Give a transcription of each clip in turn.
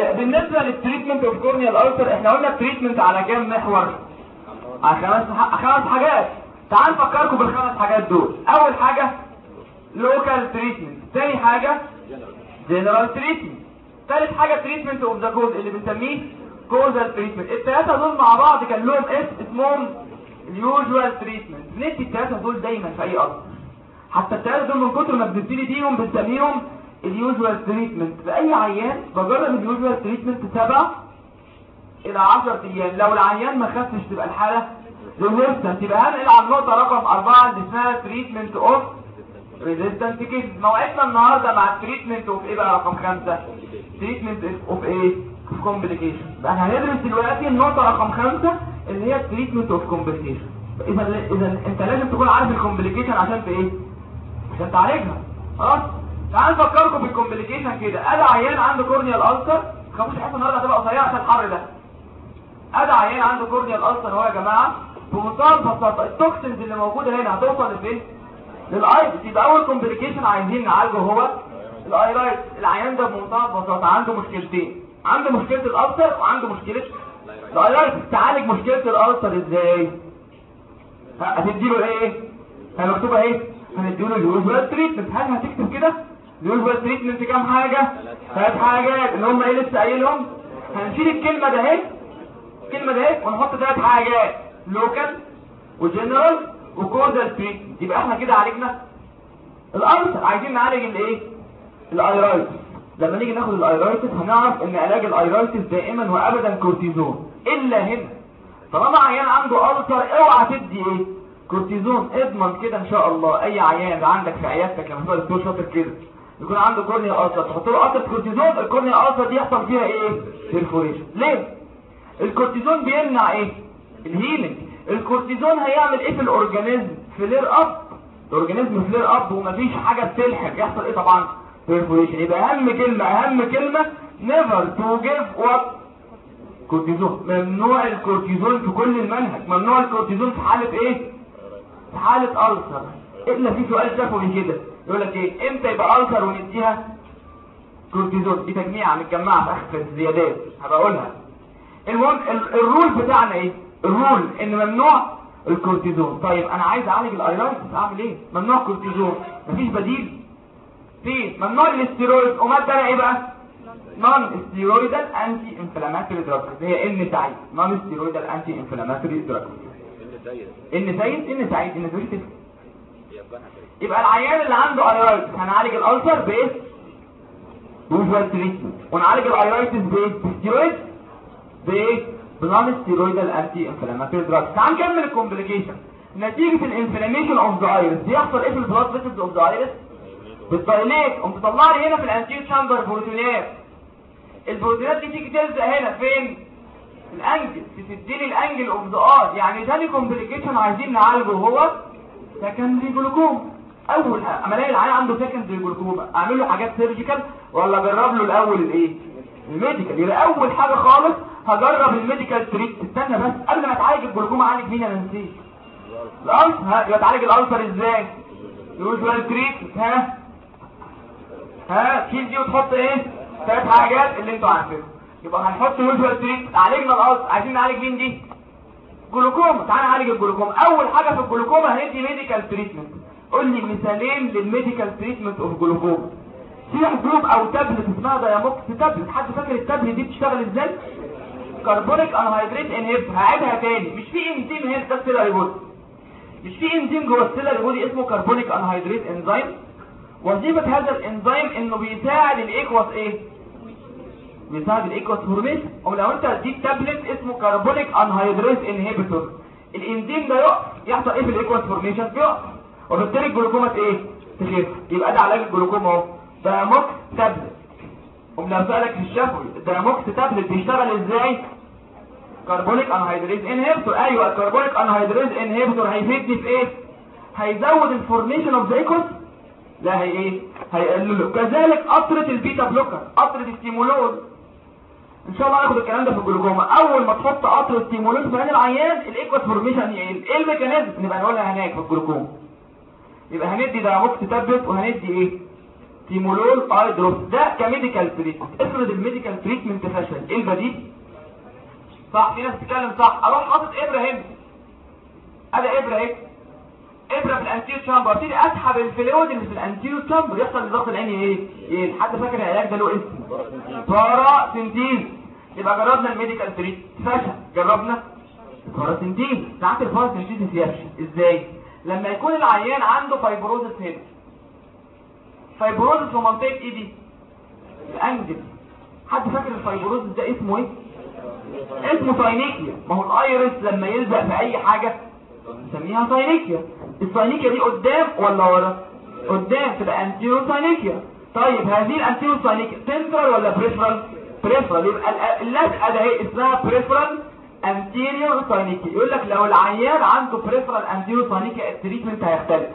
آه، بالنسبة لل treatment of corneal ulcer إحنا قلنا ال treatment على كام محور. على خمس خمس حاجات. تعال نفكركم بالخمس حاجات دول. أول حاجة local treatment تاني حاجة general treatment ثالث حاجة treatment of the cause اللي بنسميه causal treatment الثلاثة دول مع بعض كان لهم اسم اسمهم ال usual treatment بندي الثلاثة دول دايما في أي أرض. حتى الثلاثة دول من كتر ما بنبتدي بيهم بنسميهم ال usual treatment أي عيان بجرب ال usual treatment سبع إلى 10 أيام. لو العيان ما خفش تبقى الحالة resistant يبقى هنقل على النقطة رقم 4 اللي اسمها treatment of resistant case موعدنا النهاردة مع ال treatment of إيه بقى رقم 5 treatment إيه of complication بقى هندرس دلوقتي النقطة رقم 5 اللي هي ال treatment of complication اذا اذا أنت لازم تكون عارف ال complication عشان في إيه؟ عشان تعالجها. خلاص؟ تعال نفكركم بال complication كده. أدي عيان عنده corneal ulcer خافوش الحصه النهارده هتبقى قصيرة عشان الحر ده. أدي عيان عنده corneal ulcer اهو يا جماعة. بمنتهى البساطة ال toxins اللي موجودة هنا هتوصل لفين؟ لل iris يبقى أول complication عايزين نعالجه هو ال iritis. العيان ده بمنتهى البساطة عنده مشكلتين. عنده مشكلة ال ulcer وعنده مشكلة ال iritis. تعالج مشكلة ال ulcer إزاي؟ هتديله إيه؟ هي مكتوبه إيه؟ هنديله ال usual treatment. هل هتكتب كده؟ ال usual treatment كام حاجة؟ ثلاث حاجات. اللي هم إيه لسه قايلهم؟ هنشيل الكلمة ده أهي. الكلمة ده أهي ونحط ثلاث حاجات. local و general و causal treatment يبقى إحنا كده عالجنا ال ulcer عايزين نعالج الايه ال iritis لما نيجي ناخد ال iritis هنعرف إن علاج ال iritis دائما وابدا كورتيزون. إلا هنا. طالما عيان عنده ulcer اوعى تدي إيه؟ كورتيزون. اضمن كده إن شاء الله. أي عيان عندك في عيادتك لما تبقى دكتور شاطر كده. يكون عنده corneal ulcer تحط له قطره كورتيزون ال corneal ulcer دي يحصل فيها إيه perforation ليه الكورتيزون بيمنع إيه ال healing الكورتيزون هيعمل إيه في ال organism flare up ال organism flare up ومفيش حاجة بتلحق يحصل إيه طبعا perforation يبقى اهم كلمه اهم كلمه never to give what كورتيزون ممنوع الكورتيزون في كل المنهج ممنوع الكورتيزون في حالة إيه في حالة ulcer الا في سؤال شفوي كده يقول لك إيه؟ إمتى يبقى ulcer ونديها كورتيزون دي تجميعة متجمعة. في اخر الزيادات هبقى أقولها. المهم ال- ال rule بتاعنا إيه؟ ال rule إن ممنوع الكورتيزون. طيب أنا عايز أعالج ال iritis أعمل إيه؟ ممنوع كورتيزون مفيش بديل. في ممنوع الاستيرويد. ومادة إيه بقى؟ non steroidal anti inflammatory drug هي NSAID. non steroidal anti inflammatory drug NSAID. NSAID. NSAID. يبقى العيان اللي عنده iritis هنعالج ال ulcer بإيه؟ usual treatment ونعالج ال iritis بإيه؟ بستيرويد. بإيه؟ ب non steroidal anti inflammatory drug تعال نكمل ال complication نتيجة ال inflammation of the iris بيحصل إيه في ال blood vessels of the iris بت dilate قمت تطلع لي هنا في ال anterior chamber بروتينات. البروتينات دي تيجي تلزق هنا فين؟ ال angle تديني ال angle of the eye يعني تاني complication عايزين نعالجه. هو secondary glaucoma أول أما ألاقي العيان عنده secondary glaucoma أعمل له حاجات surgical ولا أجرب له الأول الإيه؟ ال medical. يبقى أول حاجة خالص هجرب ال medical treat استنى بس قبل ما أتعالج الجلوكوم اعالج مين أنا نسيت ال ulcer يبقى أتعالج ال ulcer إزاي؟ usual treat ها. ها تشيل دي وتحط إيه؟ ثلاث حاجات اللي أنتوا عارفينها يبقى هنحط usual treat عالجنا ال ulcer عايزين نعالج مين دي؟ جلوكوما تعال نعالج الجلوكوما. أول حاجة في الجلوكوما هندي medical treatment قول لي مثالين لل medical treatment of glaucoma في حبوب أو تابلت اسمها Diamox tablet حد فاكر التابلت دي بتشتغل إزاي؟ carbonic anhydrase inhib هعيدها تاني. مش في انزيم هنا ده ال ciliary body مش في انزيم جوه ال ciliary body اسمه carbonic anhydrase enzyme وظيفة هذا الانزيم إنه بيساعد ال aqueous إيه؟ بيساعد ال aqueous formation أو لو أنت اديك تابلت اسمه carbonic anhydrase inhibitor الإنزيم ده يقف يحصل إيه في ال aqueous formation يقف وبالتالي الجلوكوما إيه؟ تخف يبقى ده علاج الجلوكوما أهو. Diamox tablet. قوم لو سألك في الشفوي ال Diamox tablet بيشتغل إزاي؟ carbonic anhydrase inhibitor أيوه ال carbonic anhydrase inhibitor هيفيدني في إيه؟ هيزود ال formation of the aqueous لا هي إيه؟ هيقلله. كذلك قطره ال beta blocker قطره الستيمولول إن شاء الله هناخد الكلام ده في الجلوكوما. أول ما تحط قطره ستيمولول في عين العيان ال aqueous formation يقل إيه ال mechanism؟ نبقى نقولها هناك في الجلوكوما. يبقى هندي Diamox tablet وهندي إيه؟ timolol eye drop ده ك medical treatment افرض ال medical treatment فشل. إيه البديل؟ صح في ناس بتتكلم صح. أروح حاطط ابره هنا أدي ابره اهي إبرة في ال anterior chamber ابتدي أسحب ال fluid اللي في ال anterior chamber يحصل لضغط العين إيه؟ إيه؟ حد فاكر العلاج ده له اسم. paracentesis يبقى جربنا ال medical treatment. فشل. جربنا paracentesis ساعات ال paracentesis يفشل إزاي؟ لما يكون العيان عنده fibrosis هنا. fibrosis في منطقة إيه دي؟ ال angle. حد فاكر ال fibrosis ده اسمه إيه؟ اسمه synechia ما هو ال iris لما يلزق في أي حاجة نسميها synechia ال synechia دي قدام ولا. ورا قدام تبقى anterior synechia طيب هذه ال anterior synechia central ولا peripheral peripheral يبقى اللزقه ده هي اسمها peripheral anterior synechia يقول لك لو العيان عنده peripheral anterior synechia ال treatment هيختلف.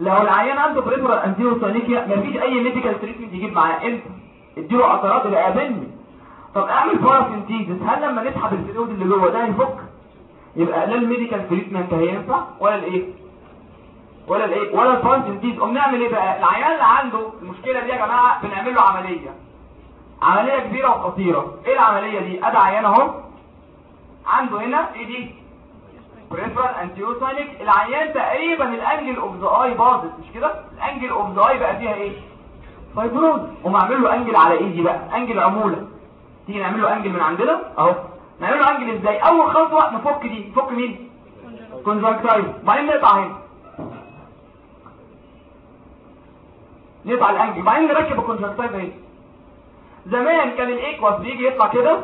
لو العيان عنده peripheral anterior synechia مفيش أي medical treatment يجيب معاه. انت اديله قطرات اللي قابلني طب أعمل paracentesis هل لما نسحب ال fluid اللي جوه ده هيفك يبقى لا ال medical treatment هينفع ولا الايه؟ ولا الايه؟ ولا ال paracentesis قوم نعمل إيه بقى؟ العيان اللي عنده المشكلة دي يا جماعة بنعمل له عملية. عملية كبيرة وخطيرة. إيه العملية دي؟ ادي عيان اهو عنده هنا إيه دي؟ peripheral anterior synechia العيان تقريبا ال angle of the eye باظت مش كده؟ ال angle of the eye بقى فيها إيه؟ fibrosis قوم اعمل له angle على ايدي بقى؟ angle عمولة. تيجي نعمل له angle من عندنا؟ اهو. نعمل angle إزاي أول خطوه نفك دي. نفك مين؟ conjunctiva بعدين نقطع هنا. نقطع ال angle. بعدين نركب ال conjunctiva اهي زمان كان ال aqueous بيجي يطلع كده.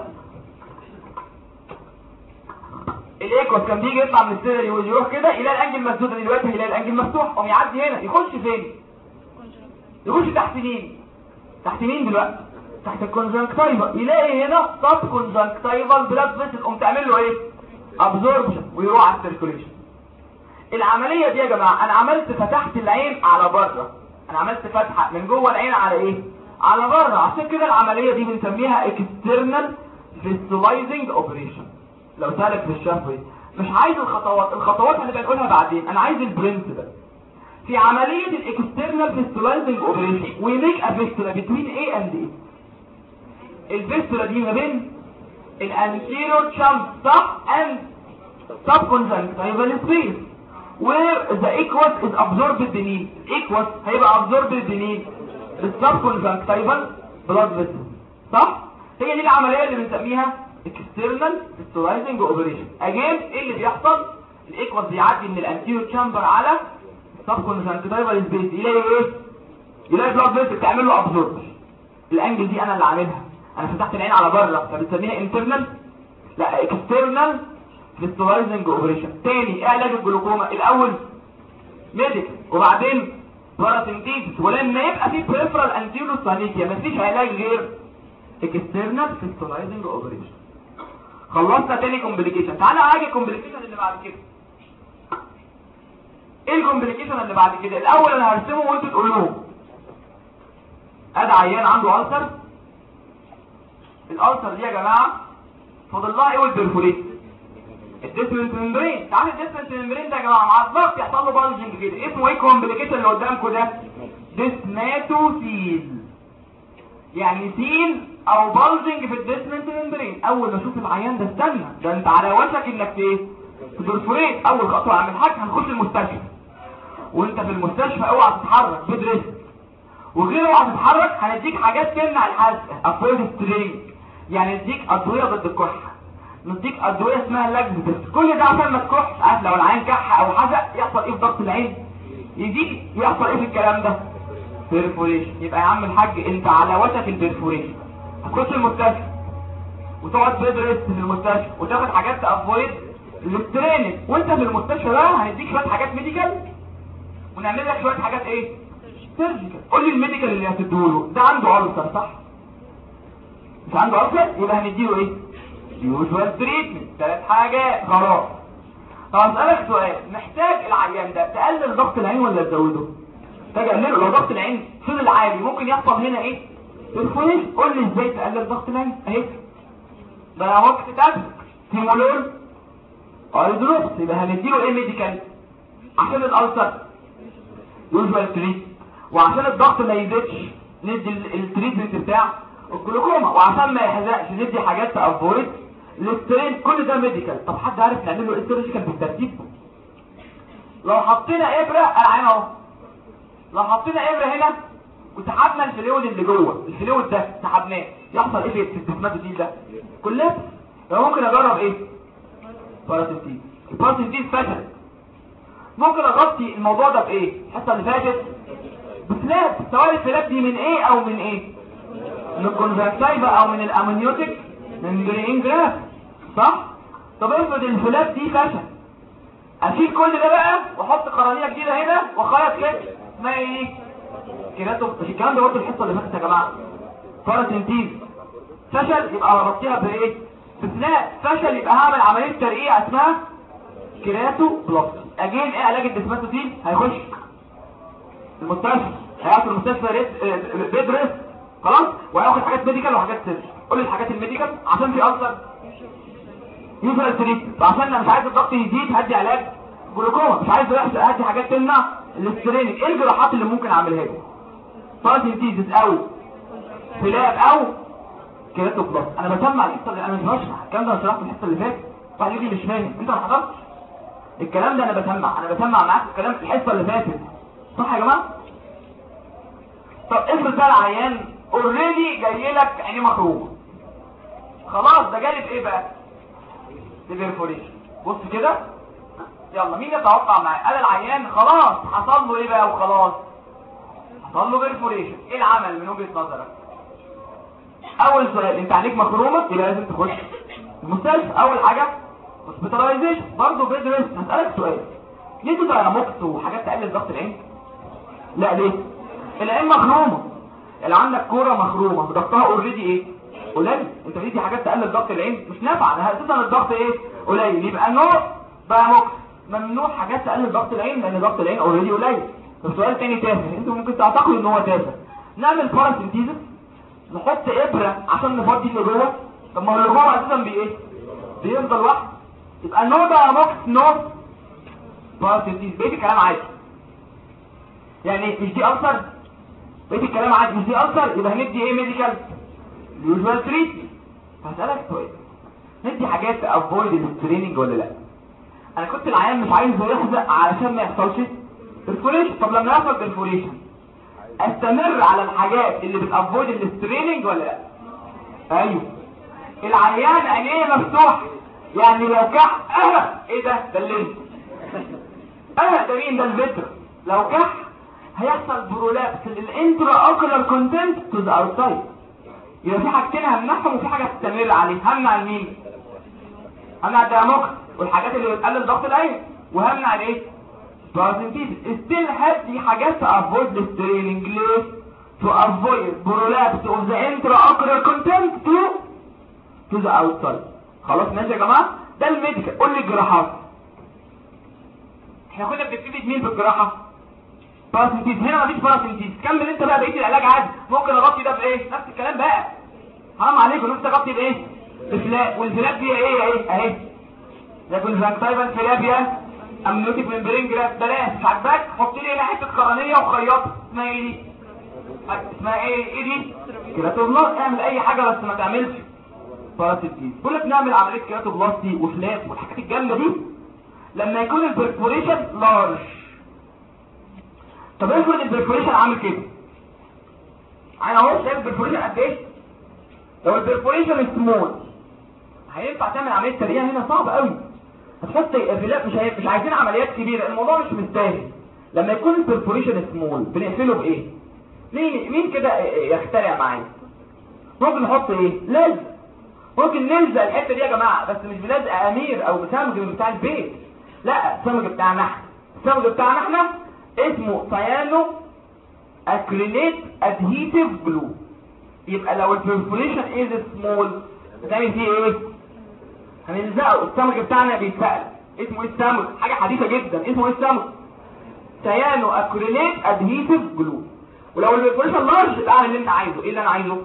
ال aqueous كان بيجي يطلع من ال ciliary يروح كده يلاقي ال angle مسدود دلوقتي هيلاقي ال angle مفتوح. قام يعدي هنا. يخش فين؟ يخش تحت مين؟ تحت مين دلوقتي؟ تحت ال conjunctiva. يلاقي هنا subconjunctival blood vessel قوم تعمل له إيه؟ absorption ويروح على ال circulation العملية دي يا جماعة أنا عملت فتحت العين على بره. أنا عملت فتحة من جوه العين على إيه؟ على بره. عشان كده العملية دي بنسميها external fistulizing operation لو سألك في الشفوي مش عايز الخطوات الخطوات اللي بنقولها بعدين. أنا عايز ال principle ده. في عملية ال external fistulizing operation we make a fistula between إيه and إيه ال fistula دي ما بين ال anterior chamber صح and subconjunctival space where the aqueous is absorbed beneath. Aqueous هيبقى absorbed beneath ال subconjunctival blood vessel. صح؟ هي دي العملية اللي بنسميها external fistulizing operation. Again إيه اللي بيحصل؟ ال aqueous بيعدي من ال anterior chamber على ال subconjunctival space يلاقي إيه؟ يلاقي blood vessel تعمل له absorb ال angle دي أنا اللي عاملها. أنا فتحت العين على بره. فبنسميها internal لا external fistulizing operation تاني إيه علاج الجلوكوما. الأول medical وبعدين paracentesis ولما يبقى في peripheral anterior synechia مفيش علاج غير external fistulizing operation خلصنا تاني complication تعالى عاجي ال complication اللي بعد كده. إيه ال complication اللي بعد كده؟ الأول أنا هرسمه وأنتوا تقولوه. ادي عيان عنده ulcer ال ulcer دي يا جماعة؟ فاضل لها إيه وال perforate ال Descemet membrane. تعالى ال Descemet membrane ده يا جماعة. مع الضغط يحصل له bulging كده. اسمه إيه ال complication اللي قدامكم ده؟ descemetocele يعني cele أو bulging في ال Descemet membrane. أول ما أشوف العيان ده استنى. ده أنت على وشك إنك إيه؟ ت perforate أول خطوة أعمل حاجة هنخش المستشفى. وأنت في المستشفى اوعى تتحرك bed وغير اوعى تتحرك هنديك حاجات تمنع الحزق avoid straining يعني نديك أدوية ضد الكحة. نديك أدوية اسمها laxative كل ده عشان ما تكحش. عارف لو العيان كح أو حزق يحصل إيه في ضغط العين؟ يجي يحصل إيه في الكلام ده؟ perforation يبقى يا عم الحاج أنت على وشك ال perforation هتخش المستشفى. وتقعد rest في المستشفى. وتاخد حاجات ت avoid ال straining وأنت في المستشفى بقى هنديك شوية حاجات medical ونعمل لك شوية حاجات إيه؟ surgical قول لي ال medical اللي هتديله ده عنده ulcer صح؟ مش عنده ulcer يبقى هنديله إيه usual treatment ثلاث حاجات خلاص. طب اسالك سؤال محتاج العيان ده تقلل ضغط العين ولا تزوده؟ تقلله لو ضغط العين فضل عالي ممكن يحصل هنا إيه؟ ال perforation قول لي إزاي تقلل ضغط العين؟ اهي ده وقت topical timolol. eye drops يبقى هنديله إيه medical عشان ال ulcer. usual treatment. وعشان الضغط ما يزيدش ندي ال treatment بتاع الجلوكوما وعشان ما يحزقش ندي حاجات ت avoid ال straining كل ده medical طب حد عارف نعمل له استراتيجيكال بالترتيب؟ لو حطينا إبرة العين أهو. لو حطينا إبرة هنا وسحبنا ال fluid اللي جوه. ال fluid ده سحبناه. يحصل إيه في ال descemetocele ده؟ كلها ممكن أجرب إيه؟ paracentesis ال paracentesis فشل. ممكن اغطي الموضوع ده بإيه؟ الحصة اللي فاتت. ب flap سواء ال flap دي من إيه أو من إيه؟ من أو من ال amniotic membrane graft صح؟ طب افرض ال flap دي فشل. أشيل كل ده بقى وأحط قرنية جديدة هنا واخيط كده. اسمها إيه kerato مش الكلام ده برضه الحصة اللي فاتت يا جماعة. paracentesis فشل يبقى اغطيها بإيه؟ ب flap فشل يبقى هعمل عملية ترقيع اسمها keratoplasty. again إيه علاج ال descemetocele هيخش المستشفى. هيقعد في المستشفى bed rest. خلاص؟ وهياخد حاجات medical وحاجات surgical. قول لي الحاجات ال medical عشان في أصلا. usual treat عشان أنا مش عايز الضغط يزيد هدي علاج جلوكوما مش عايز يحصل هدي حاجات تمنع ال straining إيه الجراحات اللي ممكن أعملها له paracentesis أو flap أو keratoplasty أنا بسمع الحصه اللي أنا مش بشرح الكلام ده أنا شرحته الحصه اللي فاتت واحد يجي مش فاهم. أنت ما حضرتش؟ الكلام ده أنا بسمع أنا بسمع معاك الكلام في الحصة اللي فاتت. صح يا جماعة؟ طب افرض بقى العيان already جاي لك عينيه مخرومه خلاص ده جالي بايه بقى؟ perforation بص كده. يلا مين يتوقع معايا؟ قال العيان خلاص حصل له إيه بقى وخلاص؟ حصل له perforation إيه العمل من وجهة نظرك؟ أول سؤال أنت عينك مخرومه يبقى لازم تخش المستشفى. أول حاجة hospitalization برضه bed rest هسألك سؤال. ليه تبقى Diamox وحاجات تقلل ضغط العين؟ لا ليه؟ العين مخرومه اللي عندك كورة مخرومة ضغطها already إيه؟ قليل. أنت بتدي حاجات تقلل ضغط العين؟ مش نافعة. ده أساسا الضغط إيه؟ قليل. يبقى no Diamox ممنوع حاجات تقلل ضغط العين لأن ضغط العين already قليل. طب سؤال تاني تافه. أنتوا ممكن تعتقدوا إن هو تافه. نعمل paracentesis نحط إبرة عشان نفضي اللي جوه. طب ما هو اللي جوه أساسا بي إيه؟ بيفضى لوحده. يبقى no Diamox no paracentesis بقيت الكلام عادي. يعني مش دي اثر بقيت الكلام عادي مش دي اثر يبقى هندي إيه medical usual treat هسألك سؤال. ندي حاجات avoid ال straining ولا لأ؟ أنا كنت العيان مش عايزه يحزق علشان ما يحصلش perforation طب لما يحصل perforation أستمر على الحاجات اللي بت avoid ال straining ولا لأ؟ أيوه. العيان عينيه مفتوح يعني لو كح آه إيه ده؟ ده اللي آه ده مين؟ ده ال vitreous. لو كح هيحصل prolapse لل intraocular content to the outside يبقى في حاجتين همنعهم وفي حاجة تستمر عليه همنع المين همنع ال Diamox والحاجات اللي بتقلل ضغط العين. وهمنع الايه؟ paracentesis still هدي حاجات ت avoid ال straining ليه to avoid prolapse of the intraocular content to to the outside. خلاص ماشي يا جماعة؟ ده ال medical. قول لي الجراحات. إحنا كنا بنبتدي مين في الجراحة؟ paracentesis هنا مفيش paracentesis كمل انت بقى بقية العلاج عادي. ممكن أغطي ده بإيه؟ نفس الكلام بقى. حرام عليكم نفس اغطي بإيه؟ ب flap وال flap دي إيه إيه؟ أهي. conjunctival flap يا amniotic membrane graft بلاش. مش عاجباك حط لي هنا حتة قرنية وخيطها اسمها إيه دي؟ اسمها إيه؟ إيه دي؟ keratoplasty اعمل أي حاجة بس ما تعملش paracentesis بقول لك نعمل عملية keratoplasty و flap والحاجات الجامدة دي. لما يكون ال perforation large طب افرض ال perforation عامل كده؟ أنا اهو شايف ال perforation قد إيه. لو ال perforation small هينفع تعمل عملية ترقيع هنا؟ صعب قوي. هتحط flap مش هي... مش عايزين عمليات كبيرة. الموضوع مش مستاهل. لما يكون ال perforation small بنقفله بإيه؟ مين مين كده يخترع معايا؟ ممكن نحط إيه؟ لزق. ممكن نلزق الحتة دي يا جماعة بس مش بلزق أمير أو بسمج بتاع البيت. لا السمج بتاعنا إحنا السمج بتاعنا إحنا اسمه cyanoacrylate adhesive glue يبقى لو ال perforation is small بتعمل فيه إيه؟ هنلزقه السمج بتاعنا بيتسأل. اسمه إيه السمج حاجة حديثة جدا. اسمه إيه السمج cyanoacrylate adhesive glue ولو ال perforation large يبقى اللي انت عايزه. إيه اللي أنا عايزه؟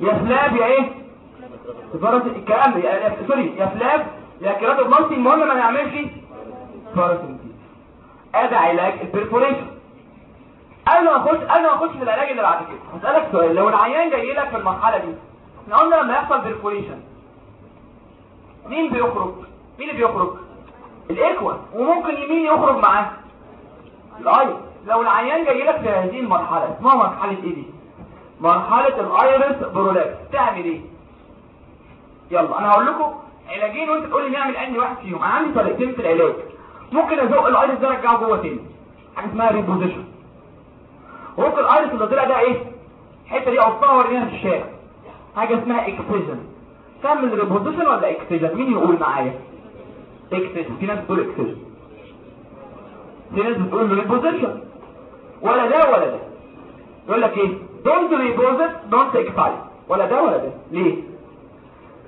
يا flap يا إيه؟ نفس الكلام sorry يا flap يا keratoplasty المهم ما نعملش paracentesis ادي علاج ال perforation قبل ما اخش قبل ما أخش في العلاج اللي بعد كده هسألك سؤال. لو العيان جاي لك في المرحلة دي إحنا قلنا لما يحصل perforation مين بيخرج؟ مين اللي بيخرج؟ ال aqueous وممكن مين يخرج معاه؟ ال iris لو العيان جاي لك في هذه المرحلة اسمها مرحلة إيه دي؟ مرحلة ال iris prolapse تعمل إيه؟ يلا أنا هقول لكم علاجين وأنت تقول لي نعمل انهي واحد فيهم. أنا عندي طريقتين في العلاج. ممكن ازق ال iris ده ارجعه جوه تاني. حاجة اسمها reposition ممكن ال iris اللي طلع ده إيه؟ الحته دي اقصها وارميها في الشارع. حاجة اسمها excision تعمل reposition ولا excision مين يقول معايا؟ excision في ناس بتقول excision في ناس بتقول reposition ولا ده ولا ده. يقول لك إيه؟ don't reposit don't excise ولا ده ولا ده. ليه؟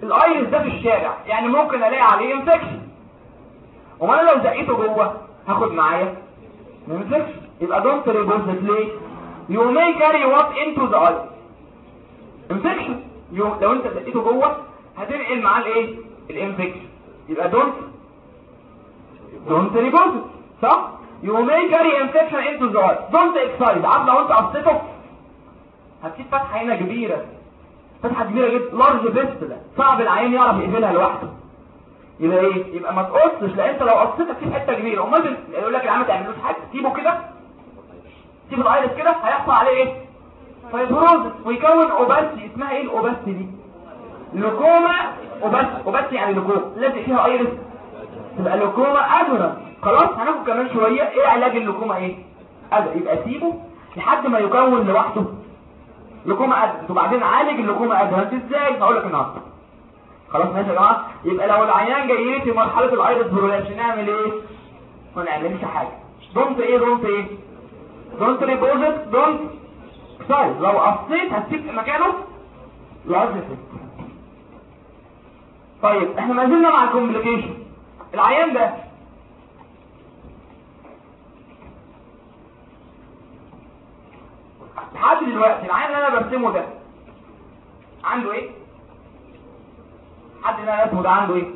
ال iris ده في الشارع. يعني ممكن ألاقي عليه infection وما أنا لو زقيته جوه هاخد معايا. infection يبقى don't reposit ليه you may carry what into the eye infection لو أنت زقيته جوه هتنقل معاه الإيه؟ ال infection يبقى don't don't reposit صح؟ You may carry infection into the eye don't excise عارف لو أنت قصيته؟ هتسيب فتحة هنا كبيرة. فتحة كبيرة جدا. large fistula صعب العين يعرف يقفلها لوحده. يبقى إيه؟ يبقى ما تقصش لأن أنت لو قصيت كده في حتة كبيرة. أمال يقول لك العيان ما تعملوش حاجة. سيبه كده. سيب ال iris كده هيحصل عليه إيه؟ fibrosis ويكون opacity. اسمها إيه ال opacity دي؟ leucoma opacity opacity يعني leucoma. لازق فيها iris. تبقى leucoma adherent خلاص هناخد كمان شوية. إيه علاج ال leucoma إيه؟ adherent يبقى سيبه لحد ما يكون لوحده. leucoma adherent وبعدين عالج ال leucoma adherent إزاي هقول لك النهارده. خلاص ماشي يا جماعة. يبقى لو العيان جاي لي في مرحلة ال iris prolapse نعمل إيه؟ ما نعملش حاجة. don't إيه؟ don't إيه؟ don't reposit don't excise لو قصيت هتسيب مكانه فيت طيب إحنا ما زلنا مع ال complication العيان ده. لحد دلوقتي العيان اللي أنا برسمه ده عنده إيه؟ حد رسمه ده عنده إيه؟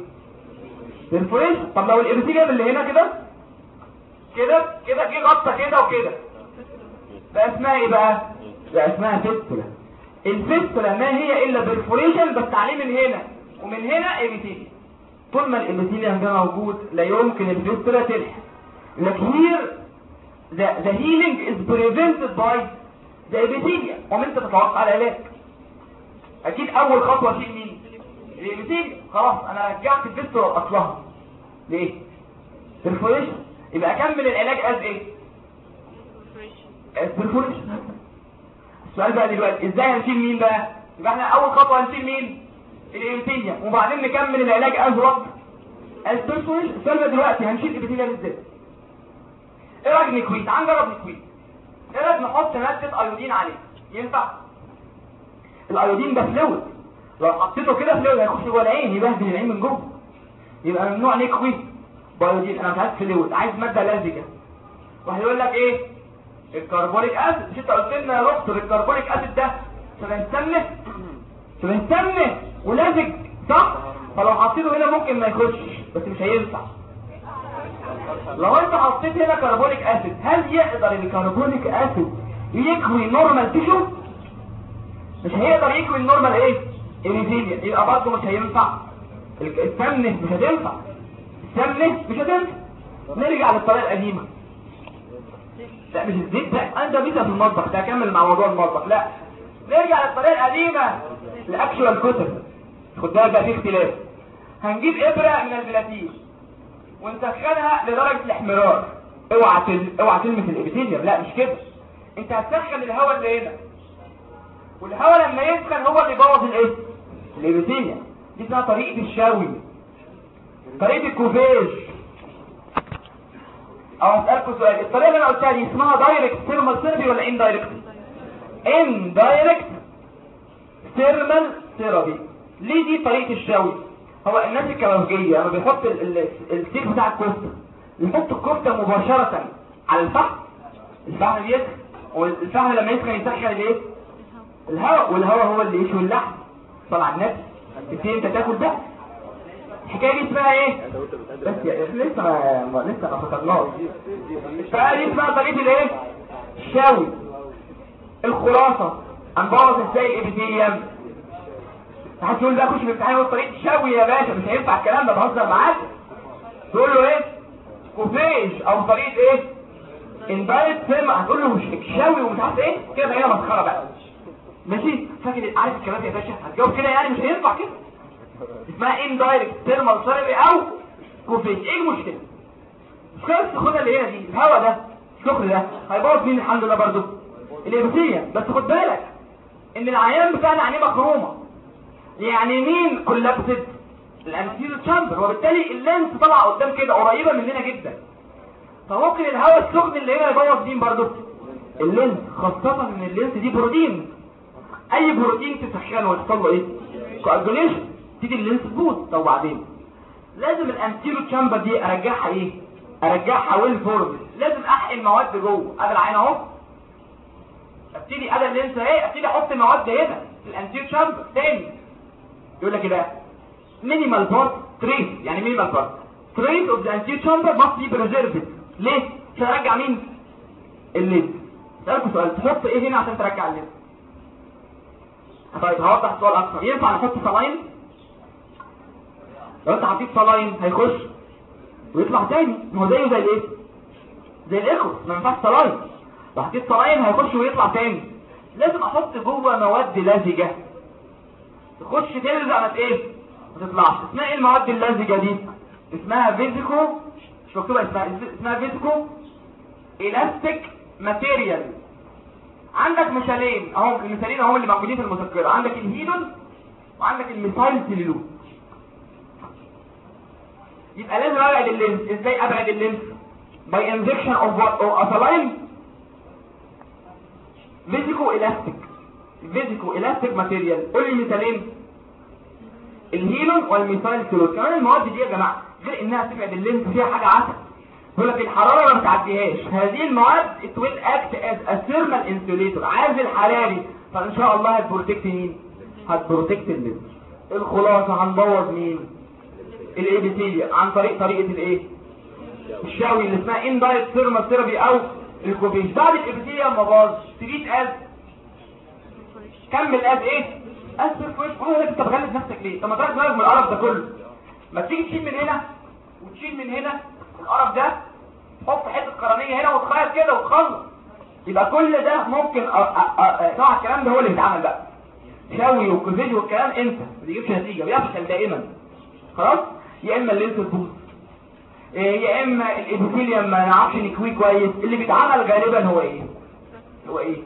perforation طب لو ال epithelium اللي هنا كده؟ كده؟ كده جه غطى كده وكده. بقى اسمها إيه بقى؟ بقى اسمها fistula ال fistula ما هي إلا perforation بس عليه من هنا. ومن هنا epithelium طول ما ال epithelium ده موجود لا يمكن ال fistula تلحق. لك here the, the healing is prevented by the epithelium. ومن أنت تتوقع العلاج؟ أكيد أول خطوة شيل مين؟ ال epithelium خلاص أنا رجعت ال fistula لاصلها ليه؟ perforation يبقى أكمل العلاج as إيه؟ ال perforation السؤال بقى دلوقتي إزاي هنشيل مين بقى؟ يبقى إحنا أول خطوة هنشيل مين؟ ال epithelium وبعدين نكمل العلاج as what؟ ال perforation السؤال بقى دلوقتي هنشيل ال epithelium إزاي؟ إيه رأيك نكويه؟ تعال نجرب نكويه. إيه رأيك نحط ماده iodine عليه؟ ينفع؟ ال iodine ده fluid لو حطيته كده fluid هيخش جوه العين يبهدل العين من جوه. يبقى ممنوع نكوي ب iodine أنا مش عايز fluid عايز مادة لازجه واحد يقول لك إيه؟ ال carbolic acid. مش أنت قلت لنا يا دكتور ال carbolic acid ده شبه السمنه ولازج صح؟ فلو حطيته هنا ممكن ما يخشش بس مش هينفع. لو أنت حطيت هنا carbolic acid هل يقدر ال carbolic acid يكوي normal tissue؟ مش هيقدر يكوي ال normal إيه؟ انيزيليا يبقى برضه مش هينفع. السمنه مش هتنفع. السمنه مش هتنفع. نرجع للطريقة القديمة. لا مش الزيت ده أنت بيتا في المطبخ ده كمل مع موضوع المطبخ لا. نرجع للطريقة القديمة الأكشوال كتب. خد بالك بقى في اختلاف. هنجيب إبرة من البلاتين ونسخنها لدرجة الاحمرار. اوعى. اوعى تلمس الابيثيليوم لا مش كده. أنت هتسخن الهواء اللي هنا. والهواء لما يسخن هو اللي يبوظ الايه الابيثيليوم دي اسمها طريقة الشوي طريقة الكوفيج أو أسألكم سؤال. الطريقة اللي أنا قلتها دي اسمها دايركت ثيرمال ثيرابي ولا ان دايركت ان دايركت ثيرمال ثيرابي ليه دي طريقة الشوي هو الناس الكيماوية لما بيحط السيخ بتاع الكفتة يحط الكفتة مباشرة على الفحم. الفحم بيسخن والفحم لما يسخن يسخن الايه الهواء. والهواء هو اللي يشوي اللحم. طبعا الناس تبتدي انت تاكل ده؟ الحكاية دي اسمها إيه؟ بس لسه ما لسه ما فكرناش فدي اسمها طريقة الايه؟ شاوي الخلاصة. انبوظ إزاي الابيثيليوم حد يقول ده اخش في الامتحان يقول طريقة شوي يا باشا مش هينفع الكلام ده بهزر معاك. تقول له إيه؟ كوفيج أو طريقة إيه؟ اندايركت سيرما هتقول له مش شاوي ومش عارف إيه؟ كده هنا مسخرة بقى. ماشي؟ فاكر عارف الكلام يا باشا؟ هتجاوب كده يعني مش هينفع كده. اسمها اندايركت سيرمال ثيرابي أو كوفيج إيه المشكلة؟ المشكلة السخونه اللي هنا دي الهواء ده السخن ده. هيبوظ مين الحمد لله برضه الإبسية. بس خد بالك إن العيان بتاعنا عينيه مخرومة. يعني مين collapsed ال anterior chamber وبالتالي ال lens طلع قدام كده قريبة مننا جدا. فممكن الهواء السخن اللي هنا يبوظ مين برضه ال lens خاصة إن ال lens دي بروتين. أي بروتين تسخنه له إيه؟ coagulation تيجي تبوظ طب وبعدين لازم ال anterior chamber دي أرجعها إيه؟ أرجعها well formed لازم أحقن مواد جوه. ادي العين أهو. أبتدي ادي ال lens أهي. أبتدي أحط مواد هنا. في ال anterior chamber. تاني. يقول لك إيه بقى؟ minimal part trace يعني minimal part trace of the anterior chamber must be preserved ليه؟ عشان أرجع مين؟ ال lens. أسألكم سؤال. تحط إيه هنا عشان ترجع ال lens؟ طيب هوضح السؤال أكتر. ينفع نحط saline لو أنت حطيت saline هيخش ويطلع تاني. ما هو زيه زي الإيه؟ زي ال aqueous. ما ينفعش saline لو حطيت saline هيخش ويطلع تاني. لازم أحط جوه مواد لزجة. تخش تلزق ما إيه؟ ما تطلعش. اسمها إيه المواد اللزجة دي؟ اسمها visco. مش مكتوبة اسمها. اسمها visco. elastic material عندك مثالين أهو المثالين أهو اللي موجودين في المذكره عندك ال Healon وعندك ال methyl cellulose يبقى لازم أبعد ال lens إزاي أبعد ال lens by injection of what viscoelastic viscoelastic material قول لي مثالين ال Healon وال methyl cellulose كمان المواد دي يا جماعة غير إنها تبعد ال lens فيها حاجة عسل يقول لك الحرارة ما بتعديهاش. هذه المواد it will act as a thermal insulator. عازل حراري فان شاء الله هت protect مين؟ هتبروتكت اللينس الخلاصة هنبوظ مين؟ الابيثيليا عن طريق طريقة الايه الشاوي اللي اسمها indirect thermal therapy أو الكوفيج بعد الابيثيليا ما باظ. تريد از كمل از إيه؟ از بيرفويش هو أنت بتغلب نفسك ليه؟ طب ما تاخد بالك من القرف ده كله. ما تيجي تشيل من هنا وتشيل من هنا. القرف ده حط حتة قرنية هنا وتخيط كده وتخلص. يبقى كل ده ممكن طبعا الكلام ده هو اللي بيتعمل بقى. شاوي وكوفيج والكلام انت ما بيجيبش نتيجة بيفشل دائما خلاص؟ يا إما ال lens تبوظ يا إما ال epithelium ما نعرفش نكويه كويس اللي بيتعمل غالبا هو إيه؟ هو إيه؟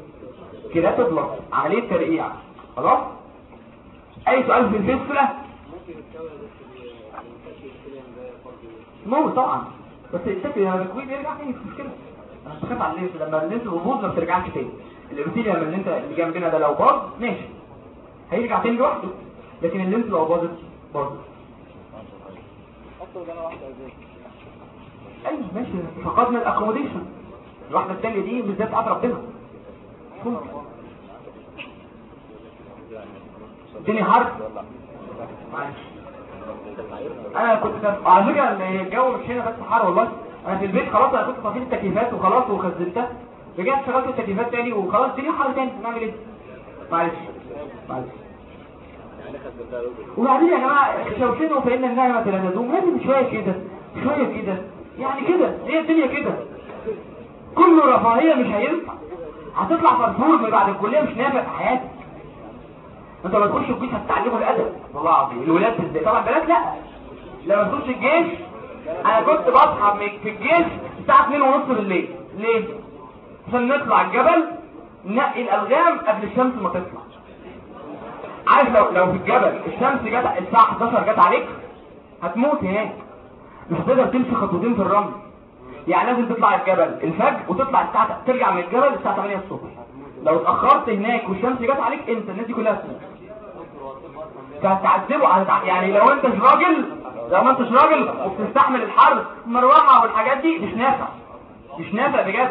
كده تطلق عمليه ترقيع خلاص؟ أي سؤال في ال fistula مو طبعا. بس الشكل لما الكويت يرجع تاني مش مشكلة. أنا بخاف على ال lens لما ال lens بيبوظ ما بترجعش تاني. ال epithelium اللي انت اللي جنبنا ده لو باظ ماشي. هيرجع تاني لوحده. لكن ال lens لو باظت برضه أيوه ماشي. فقدنا ال accommodation. الواحدة الثانية دي بالذات بتاعت ربنا. الدنيا حرب. معلش أنا كنت على فكره الجو مش هنا بس حر والله. أنا في البيت خلاص أنا كنت طفيت التكييفات وخلاص وخزنتها. رجعت شغلت التكييفات تاني وخلاص الدنيا حر تاني. نعمل إيه؟ معلش معلش. وبعدين يا جماعة شوشنوا فان النعمه لا تدوم لازم شوية كده شوية كده. يعني كده هي الدنيا كده. كله رفاهية مش هينفع. هتطلع فرفور بعد الكلية مش نافع في حياتك. انت لما تخش الجيش هتتعلموا الادب والله العظيم. الولاد إزاي طبعا البنات لا. لما تخش الجيش أنا كنت بصحى في الجيش الساعة 2 ونص بالليل. ليه؟ عشان نطلع الجبل ننقي الألغام قبل الشمس ما تطلع. عارف لو لو في الجبل الشمس جت الساعة 11 جت عليك هتموت هناك. مش هتقدر تمشي خطوتين في الرمل. يعني لازم تطلع الجبل الفجر وتطلع الساعة ترجع من الجبل الساعة 8 الصبح. لو اتأخرت هناك والشمس جت عليك انت الناس دي كلها تموت فهتعذبه يعني لو انت مش راجل لو ما انتش راجل وبتستحمل الحر المروحة والحاجات دي مش نافع. مش نافع بجد.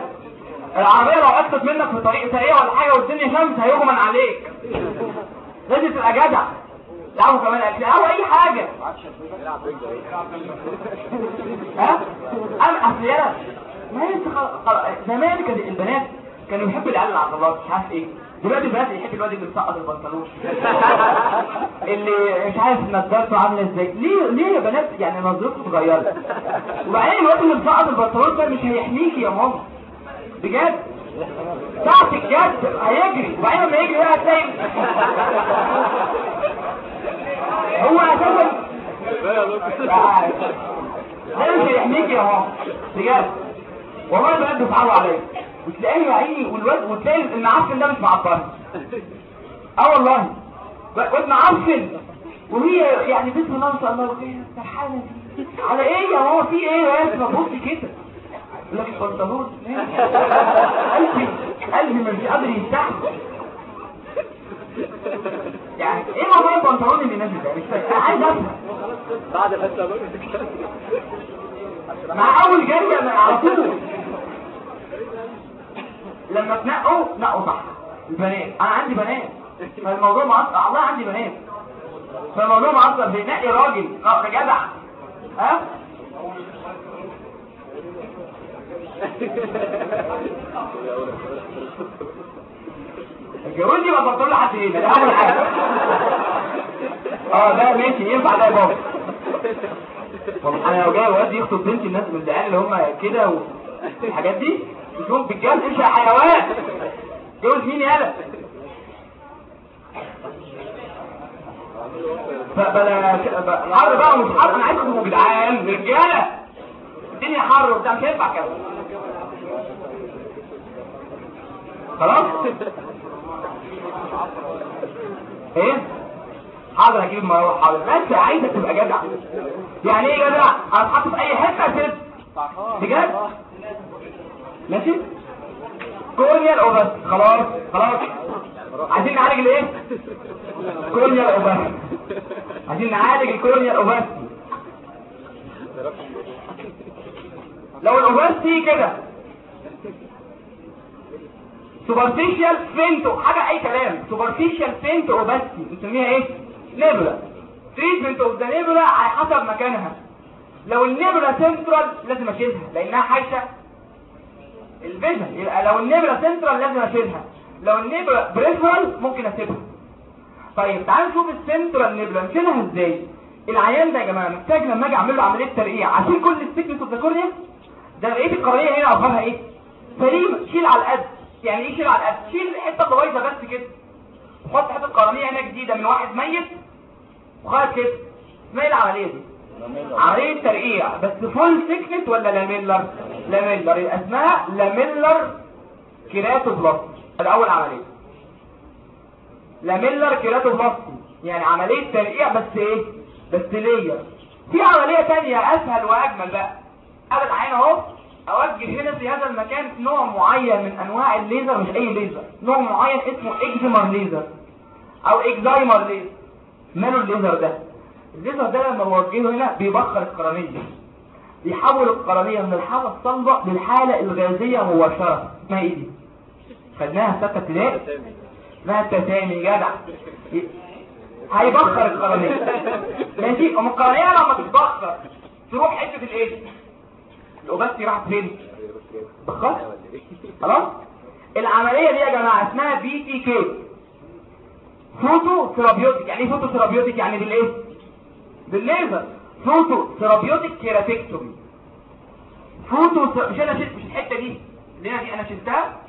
العربية لو قفت منك في طريق سريع ولا حاجة والدنيا شمس هيغمن عليك. لازم تبقى جدع. لعبوا كمان اكل أو أي حاجة. ها؟ ام أصل ما هي زمان كانت البنات كانوا يحبوا العيال العضلات مش عارف إيه. دلوقتي البنات يحب الواد اللي مسقط البنطلون. اللي مش عارف نظارته عاملة إزاي. ليه ليه يا بنات؟ يعني نظرته اتغيرت وبعدين الواد اللي مسقط البنطلون ده مش هيحميكي يا ماما. بجد. ساعة الجد هيجري. وبعدين لما يجري بقى هتلاقي هو أساسا ده مش هيحميكي يا ماما. بجد. والله البنات بيصعبوا عليا. وتلاقيه يا عيني والواد وتلاقي المعفن ده مش معبرني. آه والله. واد معفن وهي يعني بسم الله ما شاء الله. وهي سرحانه على إيه يا ماما؟ في إيه يا اسمع بصي كده. لك البنطلون. قلبي قلبي مش قادر يستحمل يعني إيه موضوع البنطلون اللي نازل ده مش فاهم عايز أفهم. بعد الحته مع أول جريه من على طول. لما تنقوا نقوا صح. البنات أنا عندي بنات. فالموضوع معصب الله عندي بنات. فالموضوع معصب بينقي راجل. آه جدع. ها؟ الجوازي ما بطل له حد هنا. ده اول حاجة آه ده ماشي ينفع ده يا بابا. أنا لو جاي واد يخطب بنتي الناس من اللي هم كده والحاجات دي؟ تشوف بالجواز امشي يا حيوان. جوز مين يالا فبلا حر بقى ومش حر. أنا عايزكم يا جدعان رجالة. الدنيا حر وبتاع مش هينفع كده. خلاص؟ إيه؟ حاضر هجيب مروح حاضر. بس عايزك تبقى جدع. يعني إيه جدع؟ هتحط في أي حتة كده بجد؟ ماشي؟ corneal opacity خلاص خلاص. عايزين نعالج الإيه؟ corneal opacity عايزين نعالج ال corneal opacity لو ال opacity كده. superficial faint حاجة أي كلام. superficial faint opacity بنسميها إيه؟ nebula treatment of the nebula على حسب مكانها. لو ال nebula central لازم أشيلها لأنها حاجبة ال vision يبقى لو ال nebula central لازم أشيلها. لو ال nebula peripheral ممكن أسيبها. طيب تعالوا نشوف ال central nebula نشيلها إزاي؟ العيان ده يا جماعة محتاج لما أجي أعمل له عملية ترقيع. عشان كل ال thickness of the cornea ده بقيه القرنيه هنا اخبارها إيه؟ سليمه شيل على القد. يعني إيه شيل على القد؟ شيل الحته اللي بايظه بس كده. وحط حتة قرنيه هنا جديدة من واحد ميت وخلاص كده. اسمها العملية دي؟ عمليه ترقيع. بس full thickness ولا lamellar؟ lamellar. يبقى اسمها lamellar keratoplasty الأول عملية. lamellar keratoplasty يعني عملية ترقيع بس إيه؟ بس layer في عملية ثانية أسهل وأجمل بقى. أنا العين أهو أوجه هنا في هذا المكان نوع معين من أنواع الليزر مش أي ليزر. نوع معين اسمه excimer laser أو excimer laser. ماله الليزر ده؟ الليزر ده لما بوجهه هنا بيبخر القرنية. بيحول القرنية من الحاله الصلبة للحالة الغازية مباشره اسمها إيه دي؟ خدناها ستة ابتدائي؟ اسمها التسامي جدع. هيبخر القرنية. ماشي أما القرنية لما تتبخر تروح حتة الايه؟ ال opacity راحت فين؟ بخر. خلاص؟ العملية دي يا جماعة اسمها PTK phototherapeutic يعني إيه phototherapeutic يعني بالإيه؟ بالليزر. phototherapeutic keratectomy فوتو مش أنا شلت مش الحتة دي. اللي هنا دي أنا شلتها.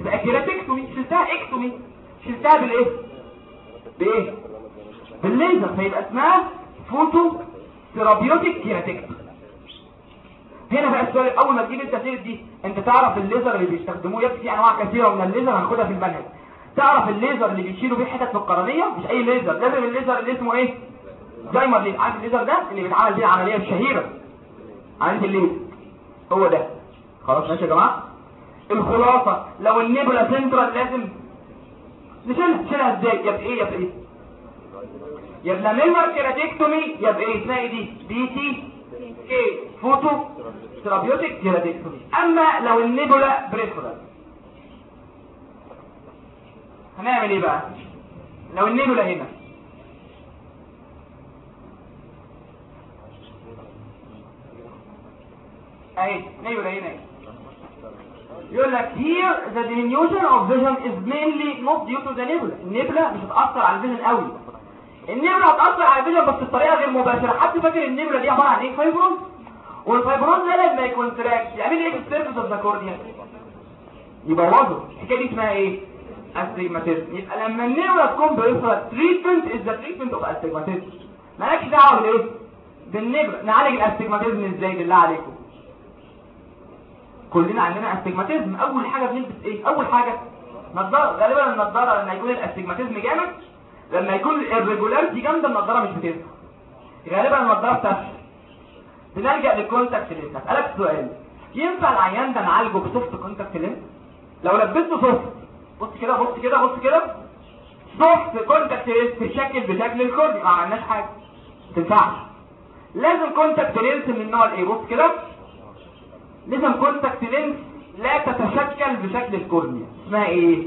تبقى keratectomy شلتها ectomy. شلتها بالإيه؟ بإيه؟ بالليزر. فيبقى اسمها phototherapeutic keratectomy هنا بقى السؤال أول ما تجيب سيرة دي أنت تعرف الليزر اللي بيستخدموه. يكفي في أنواع كثيرة من الليزر هناخدها في المنهج تعرف الليزر اللي بيشيلوا بيه حتت في القرنية؟ مش أي ليزر. لازم الليزر اللي اسمه إيه؟ دايما ليه عارف الليزر ده؟ اللي بيتعمل بيه العملية الشهيره عند الليزر هو ده. خلاص ماشي يا جماعة؟ الخلاصة. لو ال nebula central لازم نشيلها. نشيلها إزاي؟ يبقى إيه؟ يبقى إيه؟ يبقى lamellar keratectomy يبقى إيه؟ اسمها إيه دي؟ PTK. phototherapeutic keratectomy أما لو ال nebula peripheral. هنعمل إيه بقى؟ لو ال nebula هنا. اهي nebula هنا اهي يقول لك here the diminution of vision is mainly not due to the nebula. ال nebula مش هتأثر على ال vision قوي. ال nebula هتأثر على ال vision بس بطريقة غير مباشرة. حد فاكر ال nebula دي عبارة عن إيه؟ fibrosis وال fibrosis ده لما ي contract يعمل إيه في ال surface of the cornea يبوظه الحكاية دي اسمها إيه؟ astigmatism يبقى لما ال nebula تكون peripheral treatment is the treatment of astigmatism مالكش دعوة بالإيه؟ بال nebula. نعالج ال astigmatism إزاي؟ بالله عليكم. كلنا عندنا astigmatism أول حاجة بنلبس إيه؟ أول حاجة نظارة. غالبا النظارة لما يكون ال astigmatism جامد لما يكون ال irregularity جامدة النظارة مش بتنفع غالبا النظارة بتفشل بنلجأ لل contact lens أسألك سؤال. ينفع العيان ده نعالجه ب soft contact lens لو لبسته soft. بص كده بص كده بص كده. soft contact lens بشكل بشكل ال cornea ما عملناش حاجة. ما تنفعش. لازم contact lens من النوع الإيه؟ بص كده. لازم contact lens لا تتشكل بشكل ال cornea. اسمها إيه؟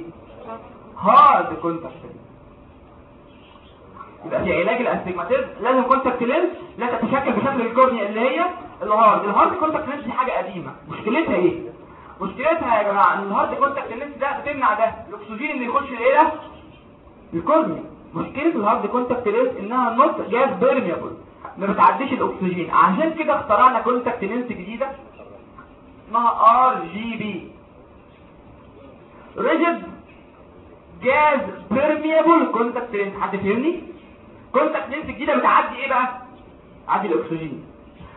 hard contact يبقى في علاج ال astigmatism لازم contact lens لا تتشكل بشكل ال cornea اللي هي ال hard. ال hard contact lens دي حاجة قديمة. مشكلتها إيه؟ مشكلتها يا جماعة إن ال hard contact lens ده بتمنع ده. الأكسجين اللي يخش الإيه ال cornea. مشكلة ال hard contact lens إنها not gas permeable ما بتعديش الأكسجين. عشان كده اخترعنا contact lens جديدة. اسمها RGP rigid gas permeable contact lens حد فهمني؟ contact lens جديده بتعدي إيه بقى؟ تعدي الأكسجين.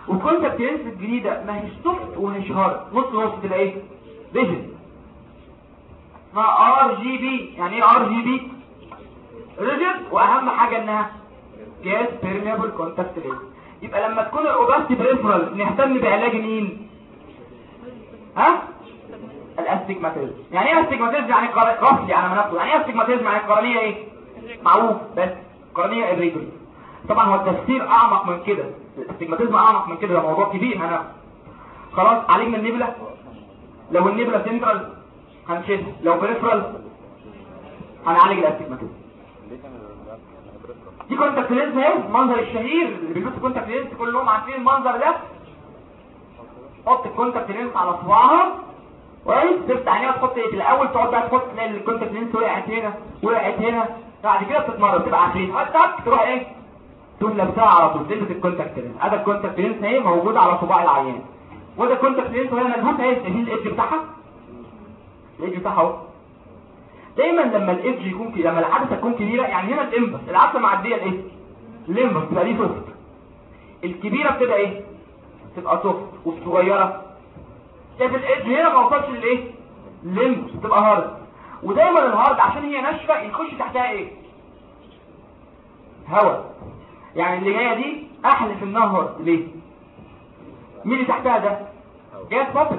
وال contact lens الجديده ما هيش soft ومش hard نص نص تبقى إيه؟ ريجيد اسمها آر جي بي يعني إيه آر جي بي ريجيد وأهم حاجة إنها gas permeable contact lens يبقى لما تكون ال opacity peripheral نهتم بعلاج مين؟ ها؟ ال astigmatism يعني إيه astigmatism يعني رفلي على مناطقه يعني إيه استجماتيزم يعني القرنية إيه؟ معروف بس. قرنيه الريجولي طبعا هو التفسير أعمق من كده. الاستجماتيزم أعمق من كده. ده موضوع كبير هنا خلاص عالجنا النبلة. لو النبلة سنترال هنشد. لو بريفرال هنعالج الاستجماتيزم دي كونتاكت اهي المنظر الشهير. اللي بيلبسوا كونتاكت لينس كلهم عارفين المنظر ده. حط ال contact lens على صباعها. كويس؟ تفتح عينيها تحط في الأول تقعد بقى تحط تلاقي ال contact lens وقعت هنا وقعت هنا. بعد كده بتتمرن تبقى عفريت حطك تروح إيه؟ تقوم لابسها على طول تلبس ال contact lens ادي ال contact lens اهي موجود على صباع العيان. وده ال contact lens وهي ملبوسه اهي شايفين ال edge بتاعها. ال edge بتاعها أهو. دايما لما ال edge يكون كده لما العدسة تكون كبيرة يعني هنا ال limbus العدسة معدية الايه ال limbus تبقى دي soft الكبيرة بتبقى إيه؟ تبقى soft والصغيره شايف ال edge هنا ما وصلش للإيه؟ ال limbus بتبقى hard. ودايما ال hard عشان هي ناشفة يخش تحتها إيه؟ هواء يعني اللي جاية دي احلف إنها hard. ليه؟ مين اللي تحتها ده؟ gas bubble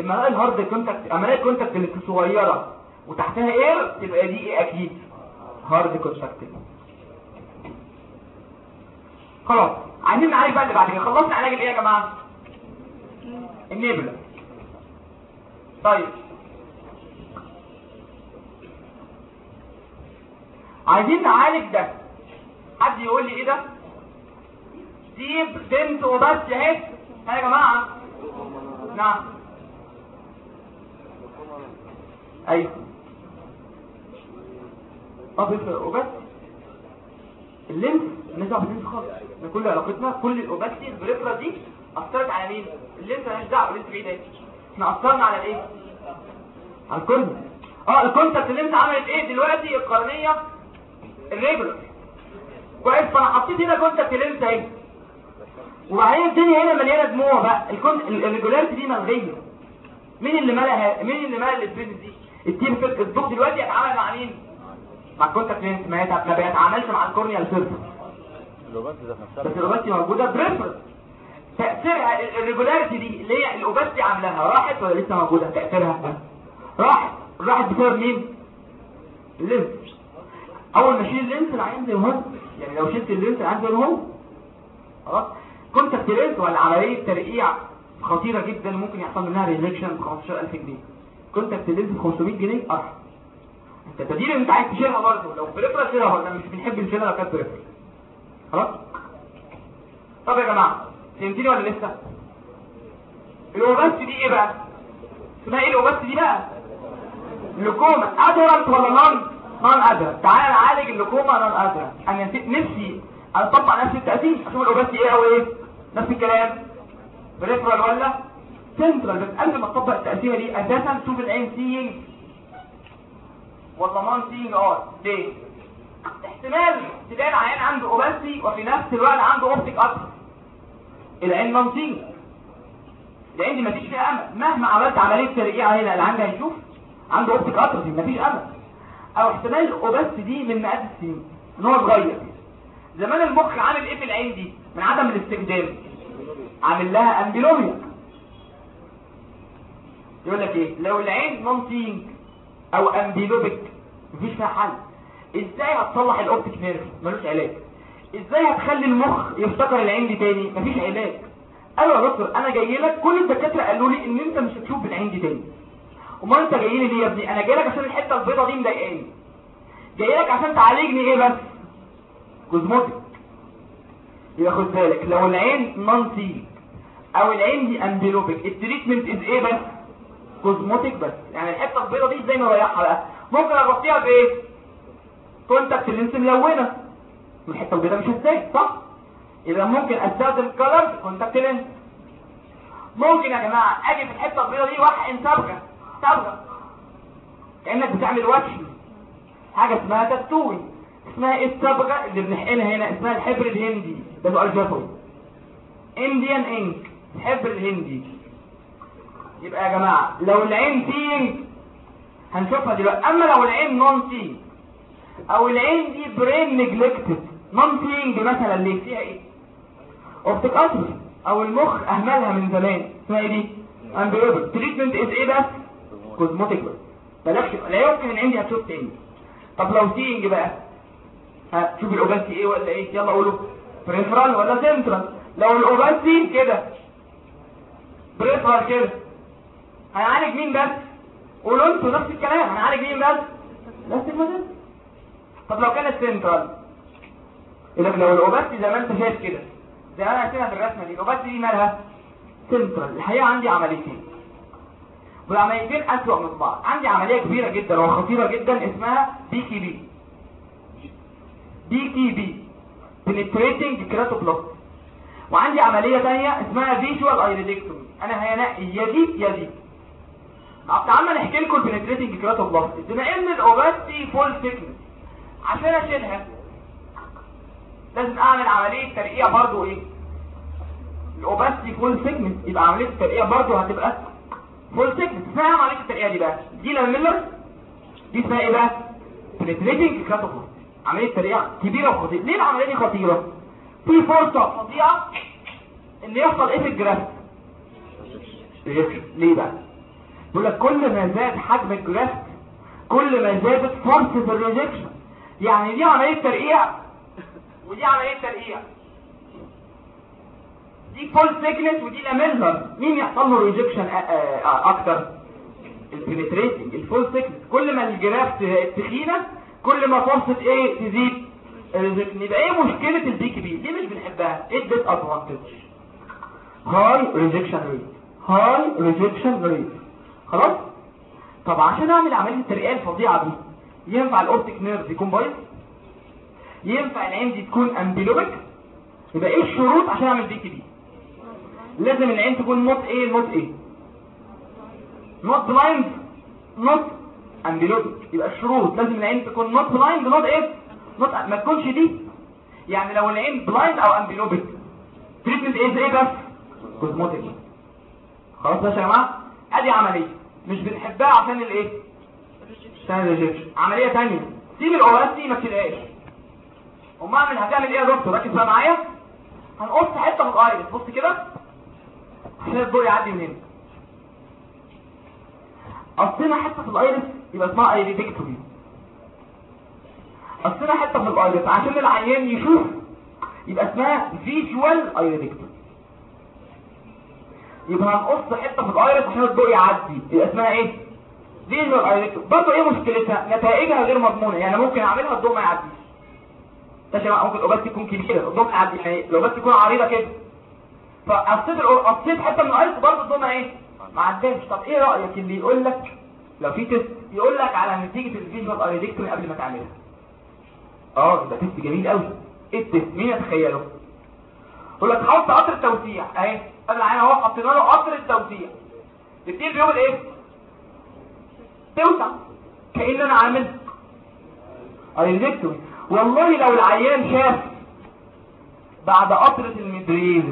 اما ألاقي ال hard contact اما ألاقي ال contact اللي صغيرة وتحتها اير تبقى دي إيه؟ أكيد. هارد كونتاكت خلاص. عايزين نعالج بقى اللي بعد كده خلصنا علاج الايه يا جماعة. النبلة. طيب. عايزين نعالج ده. حد يقول لي إيه ده؟ ديب دنت وبس أهي. يا جماعة. نعم. أيوه. بيفرق وبس. اللينس دعوه باللينس خالص إحنا كل علاقتنا كل الاوباستي البريفرا دي أثرت على مين؟ اللينس مالناش دعوة اللينس بعيد إحنا أثرنا على الإيه؟ على الكورنيا آه الكونتاكت اللينس عملت إيه دلوقتي؟ القرنية الريجولار كويس فأنا حطيت هنا كونتاكت لينس أهي. وبعدين الدنيا هنا مليانة دموع بقى. الكون الريجولاريتي دي ملغيه مين اللي مالها مين اللي مال السبيس دي؟ التيم فيك الدكتور دلوقتي هيتعامل مع مين؟ مع الكونتاكت لينس ما يتع- ما بيتعاملش مع الكورنيال سيرفيس الاوباستي موجودة بريفرنس تاثيرها ال- الريجولاريتي دي اللي هي الاوباستي عاملاها راحت ولا لسه موجودة؟ تأثيرها راحت. راحت بسبب مين؟ اللينس. أول ما اشيل اللينس العين زي ما يعني لو شلت ال lens العين زي ما خلاص؟ contact lens ولا عملية ترقيع خطيرة جدا ممكن يحصل منها rejection ب 15000 جنيه. contact lens ب 500 جنيه أرحم. أنت اللي أنت عايز تشيلها برضه. لو peripheral شيلها برضه مش بنحب نشيلها لو كانت peripheral خلاص؟ طب يا جماعة فهمتني ولا لسه؟ ال opacity دي إيه بقى؟ اسمها إيه ال opacity دي بقى؟ leukoma. adherent ولا non؟ non adherent تعالى نعالج ال leukoma non adherent أنا نسي- نفسي أطبق نفس التقسيم أشوف ال opacity إيه أو إيه؟ نفس الكلام. peripheral ولا؟ سنترال. بس قبل ما تطبق التقسيمه دي أساسا شوف العين seeing ولا non seeing آه ليه؟ احتمال تلاقي العيان عنده opacity وفي نفس الوقت عنده optic atrophy العين العين دي مفيش فيها أمل. مهما عملت عملية ترقيع هنا العين هيشوف عنده optic atrophy مفيش أمل. أو احتمال ال opacity دي من مقاس السنين. إن هو صغير زمان المخ عامل إيه في العين دي؟ من عدم الاستخدام. عامل لها amblyopia يقول لك إيه؟ لو العين non أو amblyopic مفيش فيها حل. إزاي هتصلح ال optic nerve؟ ملوش علاج. إزاي هتخلي المخ يفتكر العين دي تاني؟ مفيش علاج. قالوا يا دكتور أنا جاي لك كل الدكاترة قالوا لي ان انت مش هتشوف بالعين دي تاني. امال انت جاي لي ليه يا ابني؟ أنا جاي لك عشان الحتة البيضة دي مضايقاني. جاي لك عشان تعالجني إيه بس؟ cosmetic. يبقى خد بالك لو العين سيج أو العين دي amblyopic ال treatment is إيه بس؟ cosmetic بس. يعني الحتة البيضة دي إزاي نريحها بقى؟ ممكن اغطيها بإيه؟ contact lens ملونه الحته البيضاء مش إزاي صح؟ يبقى ممكن استخدم colored contact lens ممكن يا جماعة أجي في الحتة البيضاء دي واحقن صبغه صبغه كأنك بتعمل وشم حاجة اسمها تاتوي اسمها إيه الصبغه اللي بنحقنها هنا اسمها الحبر الهندي. ده سؤال شفوي Indian ink الحبر الهندي. يبقى يا جماعة لو العين seeing هنشوفها دلوقتي. أما لو العين non seeing أو العين دي brain neglected seeing مثلا اللي فيها إيه؟ optic atrophy أو المخ أهملها من زمان. اسمها إيه دي؟ amblyopia treatment is إيه بس؟ cosmetic بلاش لا يمكن العين دي هتشوف تاني. طب لو seeing بقى. ها شوف إيه ولا إيه؟ يلا قولوا peripheral ولا سنترال لو ال opacity كده. peripheral كده. هنعالج مين بس؟ قولوا أنتوا نفس الكلام. هنعالج مين بس؟ نفس المدرسة. طب لو كانت سنترال؟ يقول لك لو ال opacity زي ما أنت شايف كده زي ما أنا قايلها في الرسمة دي ال opacity دي مالها؟ سنترال. الحقيقة عندي عمليتين. والعمليتين أسوأ من بعض. عندي عملية كبيرة جدا وخطيره جدا اسمها بي كي بي بي كي بي penetrating keratoblast وعندي عملية ثانية اسمها visual iridectomy أنا هنقي يا دي يا دي طب تعالى نحكي لكم ال penetrating keratoplasty بما إن ال opacity full thickness عشان أشيلها. لازم أعمل عملية ترقيع برضو إيه؟ ال opacity full thickness يبقى عملية الترقيع برضو هتبقى full اسمها إيه عملية الترقيع دي بقى؟ دي lamellar دي اسمها إيه بقى؟ penetrating keratoplasty عملية ترقيع كبيرة وخطيرة. ليه العملية دي خطيرة؟ في فرصه فظيعه إن يحصل إيه في ال graft ليه بقى؟ يقول لك كل ما زاد حجم ال graft كل ما زادت فرصة ال rejection يعني دي عملية ترقيع. ودي عملية ترقيع. دي full thickness ودي lamellar مين يحصل له rejection أكتر؟ ال penetrating ال full thickness كل ما ال graft تخينة كل ما فرصة إيه تزيد. يبقى إيه مشكلة ال PKP دي مش بنحبها؟ إيه ال disadvantage high rejection rate high rejection rate خلاص؟ طب عشان أعمل عملية الترقيع الفظيعة دي ينفع ال optic nerve يكون بايظ ينفع العين دي تكون amblyopic يبقى إيه الشروط عشان اعمل PKP دي؟ لازم العين تكون not إيه not إيه not blind not amblyopic يبقى الشروط لازم العين تكون not blind not إيه not ما تكونش دي. يعني لو العين blind أو amblyopic treatment إيه إيه بس. cosmetic خلاص يا جماعة؟ أدي عملية. مش بنحبها عشان الايه عشان ال rejection عملية ثانية سيب الاوراس دي ما تشيلهاش امال اعمل هتعمل إيه يا دكتور؟ ركز بقى معايا. هنقص حتة في ال iris بص كده. عشان الضوء يعدي من هنا قصينا حتة في ال iris يبقى اسمها iridectomy قصينا حتة في ال iris عشان العيان يشوف يبقى اسمها visual iridectomy يبقى هنقص حتة في ال iris عشان الضوء يعدي. يبقى اسمها إيه؟ visual iridectomy برضه إيه مشكلتها؟ نتائجها غير مضمونة. يعني ممكن أعملها الضوء ما يعديش ماشي بقى ممكن ال opacity تكون كبيره الضوء ما يعديش يعني ال opacity تكون عريضة كده. فقصيت قصيت حتة من ال iris برضه الضوء ما إيه؟ ما عداش. طب إيه رأيك اللي يقول لك لو في test يقول لك على نتيجة ال visual iridectomy قبل ما تعملها. آه ده test جميل قوي إيه ال test مين يتخيله؟ يقول لك حط قطرة التوسيع. أهي قبل العين أهو حطينا له قطرة التوسيع. بتبتدي بيعمل إيه؟ توسع كأن أنا عامل iridectomy والله لو العيان شاف بعد قطرة ال mydriasis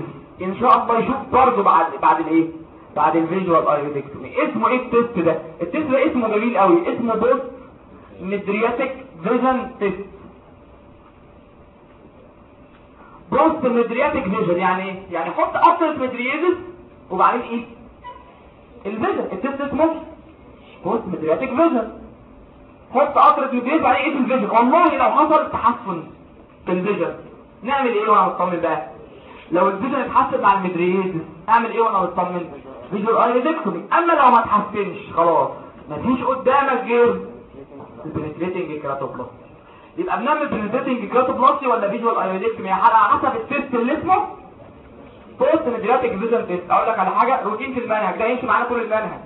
إن شاء الله يشوف برضه بعد بعد الإيه؟ بعد ال visual iridectomy اسمه إيه ال test ده؟ ال test ده اسمه جميل قوي. اسمه post mydriatic vision test. post mydriatic vision يعني إيه؟ يعني حط قطرة mydriasis وبعدين إيه؟ ال vision ال test اسمه post mydriatic vision حط قطرة mydriasis وبعدين إيه ال vision؟ والله لو حصل تحسن في ال vision. نعمل إيه وأنا مطمن بقى؟ لو ال vision اتحسن مع ال mydriasis أعمل إيه وأنا مطمن؟ visual iridectomy أما لو ما اتحسنش خلاص. مفيش قدامك غير ال penetrating keratoplasty يبقى بنعمل penetrating keratoplasty ولا visual iridectomy على حسب ال test اللي اسمه post mydriatic vision test أقول لك على حاجة روتين في المنهج. ده يمشي معانا طول المنهج.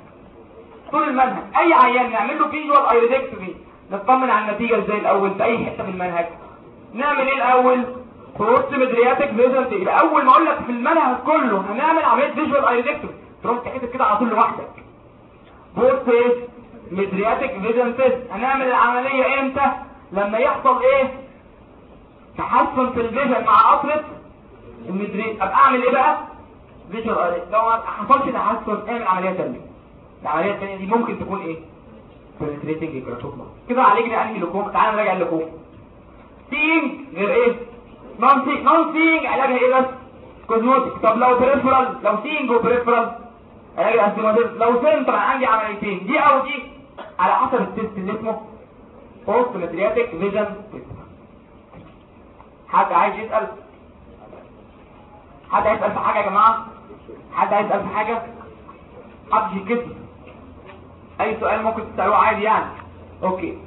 طول المنهج. أي عيان نعمل له visual iridectomy نطمن على النتيجة إزاي الأول؟ في أي حتة في المنهج. نعمل إيه الأول؟ post mydriatic vision يبقى أول ما أقول لك في المنهج كله هنعمل عملية visual iridectomy تروح تحسب كده على طول لوحدك. post إيه؟ mydriatic vision test هنعمل العملية إمتى؟ لما يحصل إيه؟ تحسن في ال vision مع قطره ال mydriatic أبقى أعمل إيه بقى؟ visual iridectomy لو ما حصلش تحسن اعمل عملية ثانية العملية الثانية دي ممكن تكون إيه؟ penetrating keratoplasty كده علينا أنهي لكم تعالى نراجع لكم seeing غير إيه؟ non seeing non seeing علاجها إيه بس؟ cosmetic طب لو peripheral لو seeing و peripheral علاج astigmatism لو سنتر عندي عمليتين دي أو دي. على حسب ال test اللي اسمه post mydriatic vision حد عايز يسأل؟ حد عايز يسأل في حاجة يا جماعة؟ حد عايز يسأل في حاجة؟ حد يكتب. أي سؤال ممكن تسألوه عادي يعني. أوكي.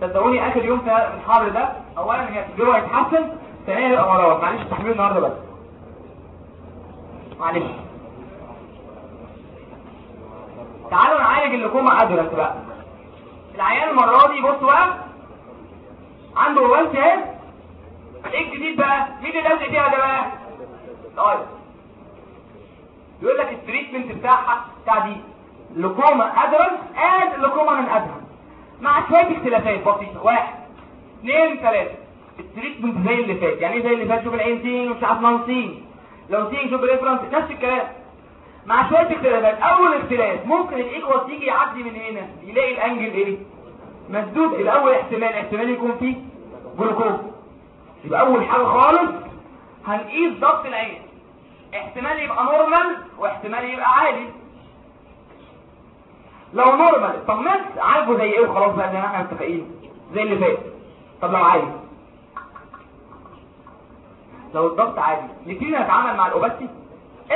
صدقوني آخر يوم في الحر ده؟ اولا هي الجو هيتحسن ثانيا هيبقى مرض معلش تحميل النهارده بس. معلش. تعالوا نعالج ال leucoma adherent بقى. العيان المرة دي بصوا بقى. عنده اهي إيه الجديد بقى؟ مين اللي لازق فيها ده بقى طيب. يقول لك ال treatment بتاعها بتاع دي leucoma adherent اد leucoma non adherent مع شوية اختلافات بسيطة. واحد اثنين ثلاثة. ال treatment زي اللي فات. يعني إيه زي اللي فات؟ شوف العين seeing ومش عارف non seeing. لو seeing شوف peripheral نفس الكلام. مع شوية اختلافات. أول اختلاف ممكن ال aqueous تيجي يعدي من هنا يلاقي ال angle إيه؟ مسدود. الأول احتمال احتمال يكون فيه جلوكوما. يبقى أول حاجة خالص هنقيس ضغط العين. احتمال يبقى normal واحتمال يبقى عالي لو normal طب ناس عالجه زي إيه؟ وخلاص بقى زي ما إحنا متفقين. زي اللي فات. طب لو عالي لو الضغط عالي نبتدي نتعامل مع ال opacity.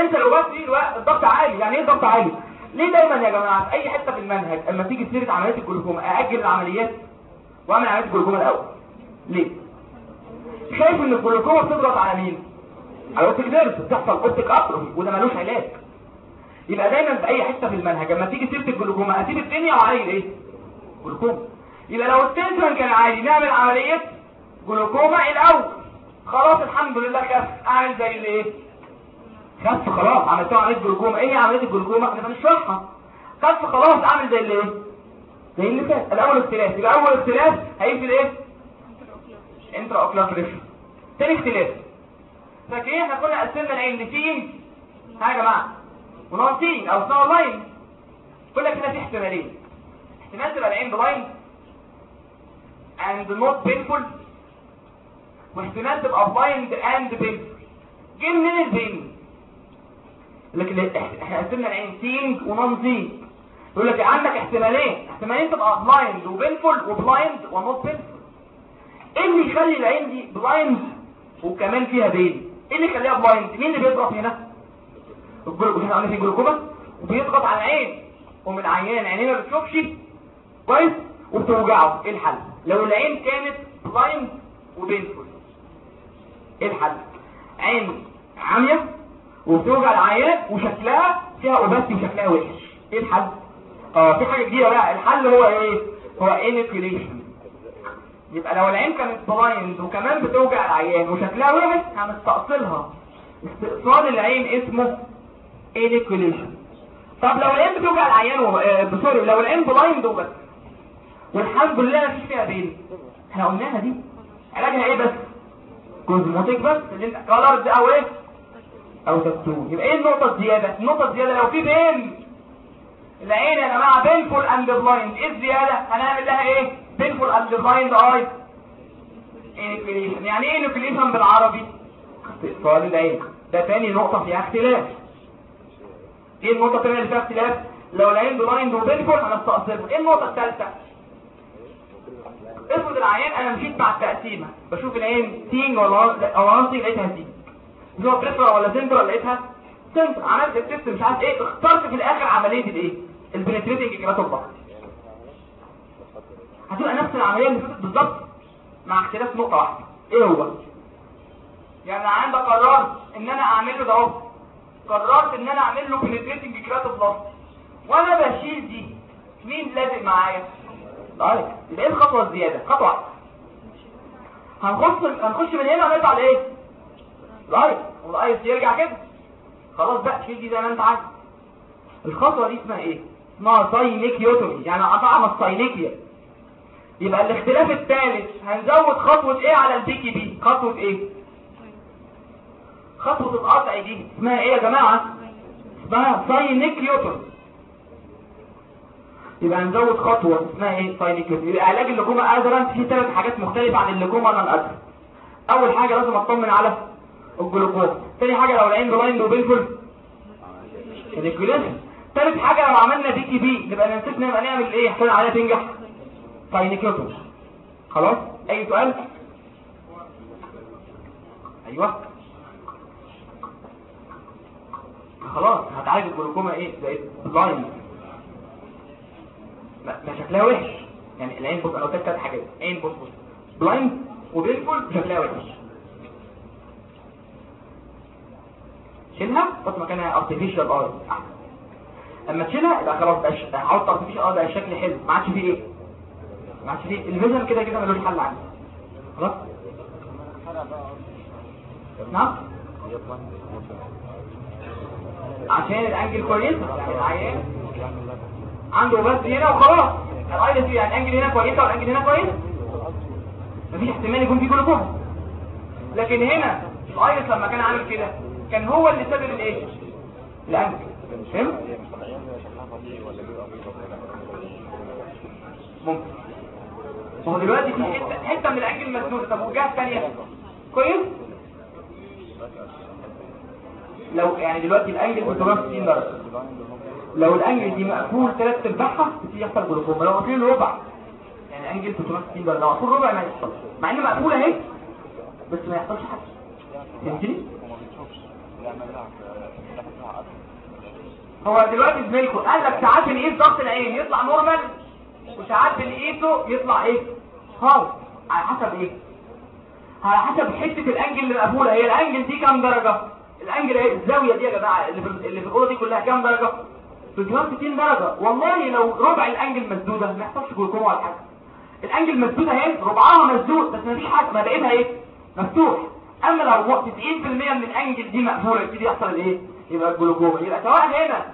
إمتى ال opacity الوقت الضغط عالي. يعني إيه الضغط عالي؟ ليه دايما يا جماعة في أي حتة في المنهج أما تيجي سيره عمليات الجلوكوما أأجل العمليات وأعمل عمليات الجلوكوما الأول؟ ليه؟ شايف إن الجلوكوما بتضغط على مين؟ على optic nerve بتحصل optic atrophy وده ملوش علاج. يبقى دايما في أي حتة في المنهج اما تيجي سيرة الجلوكوما اسيب الدنيا وأعالج إيه؟ جلوكوما. يبقى لو ال tension كان عالي نعمل عملية جلوكوما الأول. خلاص الحمد لله خف. أعمل زي اللي إيه؟ خف خلاص. عملت عملية جلوكوما. إيه هي عملية الجلوكوما؟ إحنا بنشرحها خف خلاص. أعمل زي اللي إيه؟ زي اللي فات. الأول اختلاف. يبقى أول اختلاف إيه؟ intraocular pressure تاني اختلاف. فاكرين إحنا كنا قسمنا العين ل seeing ها يا جماعة؟ و non seeing أو سنه blind كل كده في احتمالين. احتمال تبقى العين blind and not painful. واحتمال تبقى blind and painful. جه منين ال pain. لكن إحنا قسمنا العين seeing و non seeing يقول لك عندك احتمالين. احتمالين تبقى blind و painful و blind و not painful إيه اللي يخلي العين دي blind وكمان فيها pain إيه اللي يخليها blind مين اللي بيضغط هنا؟ الجلوكوما قلنا في جلوكوما؟ وبيضغط على العين. ومن عيان عينيه ما بتشوفش. كويس؟ وبتوجعه. إيه الحل؟ لو العين كانت blind و painful إيه الحل؟ عين عامية وبتوجع العيان وشكلها فيها opacity وشكلها وحش. إيه الحل؟ آه في حاجة جديدة بقى. الحل هو إيه؟ هو enucleation يبقى لو العين كانت blind وكمان بتوجع العيان وشكلها وحش هنستأصلها استئصال العين اسمه enucleation طب لو العين بتوجع العيان و... آه، sorry لو العين blind وبس والحمد لله مفيش فيها pain إحنا قلناها دي. علاجها إيه بس؟ cosmetic بس. اللي lens colors أو إيه؟ أو تاتو يبقى إيه النقطة الزيادة؟ النقطة الزيادة لو في pain. العين يا جماعة painful and blind إيه الزيادة؟ هنعمل لها إيه؟ painful and blind اي enucleation يعني إيه enucleation بالعربي؟ استئصال العين ده تاني نقطة فيها اختلاف. إيه النقطة الثانية اللي فيها اختلاف؟ لو العين blind و painful هنستأصله إيه النقطة الثالثه افرض العيان أنا مشيت مع التقسيمة. بشوف العين seeing ولا non seeing لقيتها seeing مش هو peripheral ولا سنتر لقيتها سنتر عملت ال test مش عارف إيه اخترت في الآخر عملية الايه ال penetrating keratoplasty هتبقى نفس فاتت بالظبط مع اختلاف نقطة واحدة. إيه هو؟ يعني ده قررت ان أنا اعمل له ده اهو. قررت ان أنا اعمل له penetrating keratoplasty وأنا بشيل دي مين لازق معايا؟ طيب يبقى إيه الخطوة الزيادة؟ خطوة واحدة. هنخش هنخش من هنا ونرجع لإيه؟ ال iris وال iris يرجع كده. خلاص بقى شيل دي زي ما انت عايز. الخطوة دي اسمها إيه؟ اسمها synechiotomy يعني قطعنا ال synechia يبقى الاختلاف الثالث هنزود خطوة إيه على ال PKP؟ خطوة إيه؟ خطوة القطع دي اسمها إيه يا جماعة؟ اسمها synechiotomy يبقى هنزود خطوة اسمها إيه؟ synechiotomy يبقى علاج ال leucoma adherent فيه ثلاث حاجات مختلفة عن ال leucoma non adherent أول حاجة لازم أطمن على الجلوكوما. تاني حاجة لو العين blind و painful enucleation تالت حاجة لو عملنا PKP نبقى نسيتنا نبقى نعمل إيه؟ عشان عليها تنجح. synechiotomy خلاص؟ أي سؤال؟ أيوه. خلاص هتعالج الجلوكوما إيه؟ بقت blind ما شكلها وحش. يعني العين بص أنا قلت ثلاث حاجات. عين بص بص. blind و painful شكلها وحش. شيلها؟ حط مكانها artificial احسن أما تشيلها يبقى خلاص بقى هحط artificial eye بقى الشكل حلو. ما عادش فيه إيه؟ عادش فيه ال vision كده كده ملوش حل عندي. خلاص؟ نعم؟ عشان ال angle كويس؟ العيان عنده بس هنا وخلاص. ال iris يعني ال angle هنا كويسة وال angle هنا كويس؟ مفيش احتمال يكون في جلوكوما لكن هنا ال iris لما كان عامل كده كان هو اللي سبب الايه ال angle. فهمت؟ ممكن. ما هو دلوقتي في حتة حتة من ال angle مسدوده طب والجهه الثانية كويس؟ لو يعني دلوقتي ال angle 360 درجة. لو ال angle دي مقفول ثلاث أرباعها بتيجي يحصل جلوكوما. لو مقفول ربع يعني angle 360 درجة. لو مقفول ربع ما يحصلش. مع إن مقفوله أهي بس ما يحصلش حاجة. فهمتني؟ هو دلوقتي زميلكم قال لك ساعات بنقيس ضغط العين. يطلع normal وساعات بنقيسه يطلع إيه؟ خالص على حسب إيه؟ على حسب حتة الأنجل اللي مقفولة. هي الأنجل دي كام درجة؟ الأنجل إيه؟ الزاوية دي يا جماعة اللي في اللي في الأوضة دي كلها كام درجة؟ 360 درجة. والله لو ربع الأنجل مسدودة ما يحصلش جلوكوما ولا حاجة. الأنجل مسدودة أهي ربعها مسدود بس ما فيش حاجة. ما بقيتها إيه؟ مفتوح. أما لو 90% من الأنجل دي مقفولة يبتدي يحصل الايه يبقى الجلوكوما يبقى سواء هنا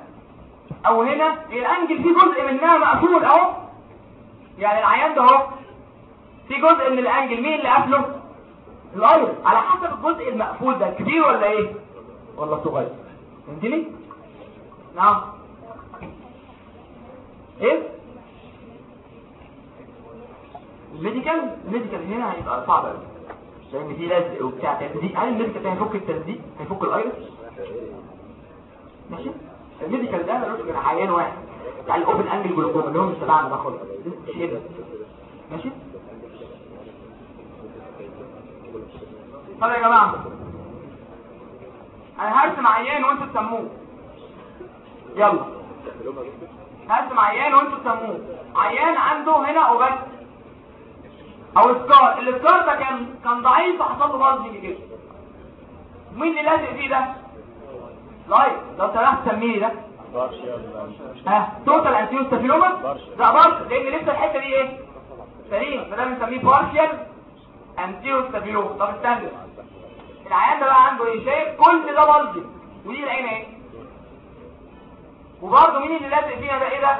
أو هنا الأنجل في جزء منها مقفول أهو. يعني العيان ده اهو في جزء من ال angle مين اللي قافله؟ ال iris على حسب الجزء المقفول ده كبير ولا إيه؟ ولا صغير. فهمتني؟ نعم. إيه؟ ال medical؟ ال medical هنا هيبقى صعب قوي لأن في لزق وبتاع. تلزيق هل ال medical هيفك التلزيق هيفك ال iris؟ ماشي. ال medical ده عيان واحد. بتاع ال open angle glaucoma اللي هو مش تبعنا ده خالص. ماشي؟ طب يا جماعة أنا هرسم عيان وأنتوا تسموه. يلا. هرسم عيان وأنتوا تسموه. عيان عنده هنا opacity أو scar ال scar ده كان كان ضعيف فحصل له bulging كده. مين اللي لازق فيه ده؟ لايت لو سمحت سميه ده. ها توتال انتيو ستافيلوما لا برضه لأن لسه الحتة دي إيه؟ سليم. فده بنسميه partial anterior staphyloma طب استنى العيان ده بقى عنده إيه؟ شايف كل ده bulging ودي العين إيه؟ وبرضه مين اللي لازق فيها ده؟ إيه ده؟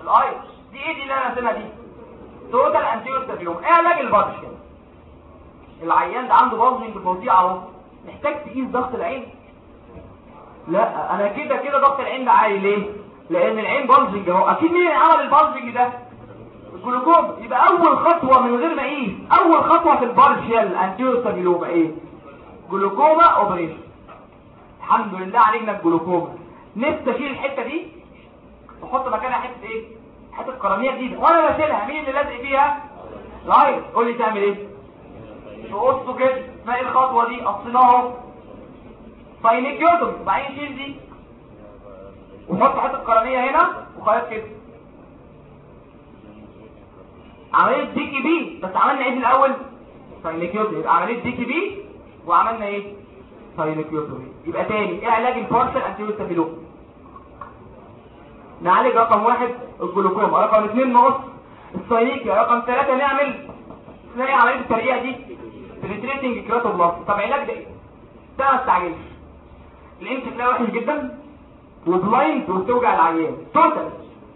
ال iris دي إيه دي اللي أنا راسمها دي؟ total anterior staphyloma إيه علاج ال partial العيان ده عنده bulging فظيع أهو. محتاج تقيس ضغط العين. لا أنا كده كده ضغط العين ده عالي ليه؟ لأن العين bulging أهو. أكيد مين عمل ال bulging ده؟ الجلوكوما يبقى أول خطوة من غير ما اقيس أول خطوة في ال partial anterior إيه؟ glaucoma operation. الحمد لله عالجنا الجلوكوما نفسي أشيل الحتة دي. واحط مكانها حتة إيه؟ حتة قرنيه جديدة. وأنا بشيلها. مين اللي لازق فيها؟ لايت قول لي تعمل إيه؟ تقصه كده اسمها إيه الخطوة دي؟ قصيناها synechiotomy وبعدين شيل دي. وحط حتة قرنيه هنا وخلاص كده. عملية PKP بس عملنا إيه في الأول؟ synechiotomy يبقى عملية PKP وعملنا إيه؟ فاينيكيوتوم يبقى تاني إيه علاج ال partial anterior staphyloma نعالج رقم واحد الجلوكوما. رقم اثنين نقص ال synechia رقم ثلاثة نعمل إيه عملية الترقيع دي. penetrating keratoplasty طب علاج ده إيه؟ ده ما تستعجلش الانت تلاقي وحش جدا و blind وبتوجع العيان total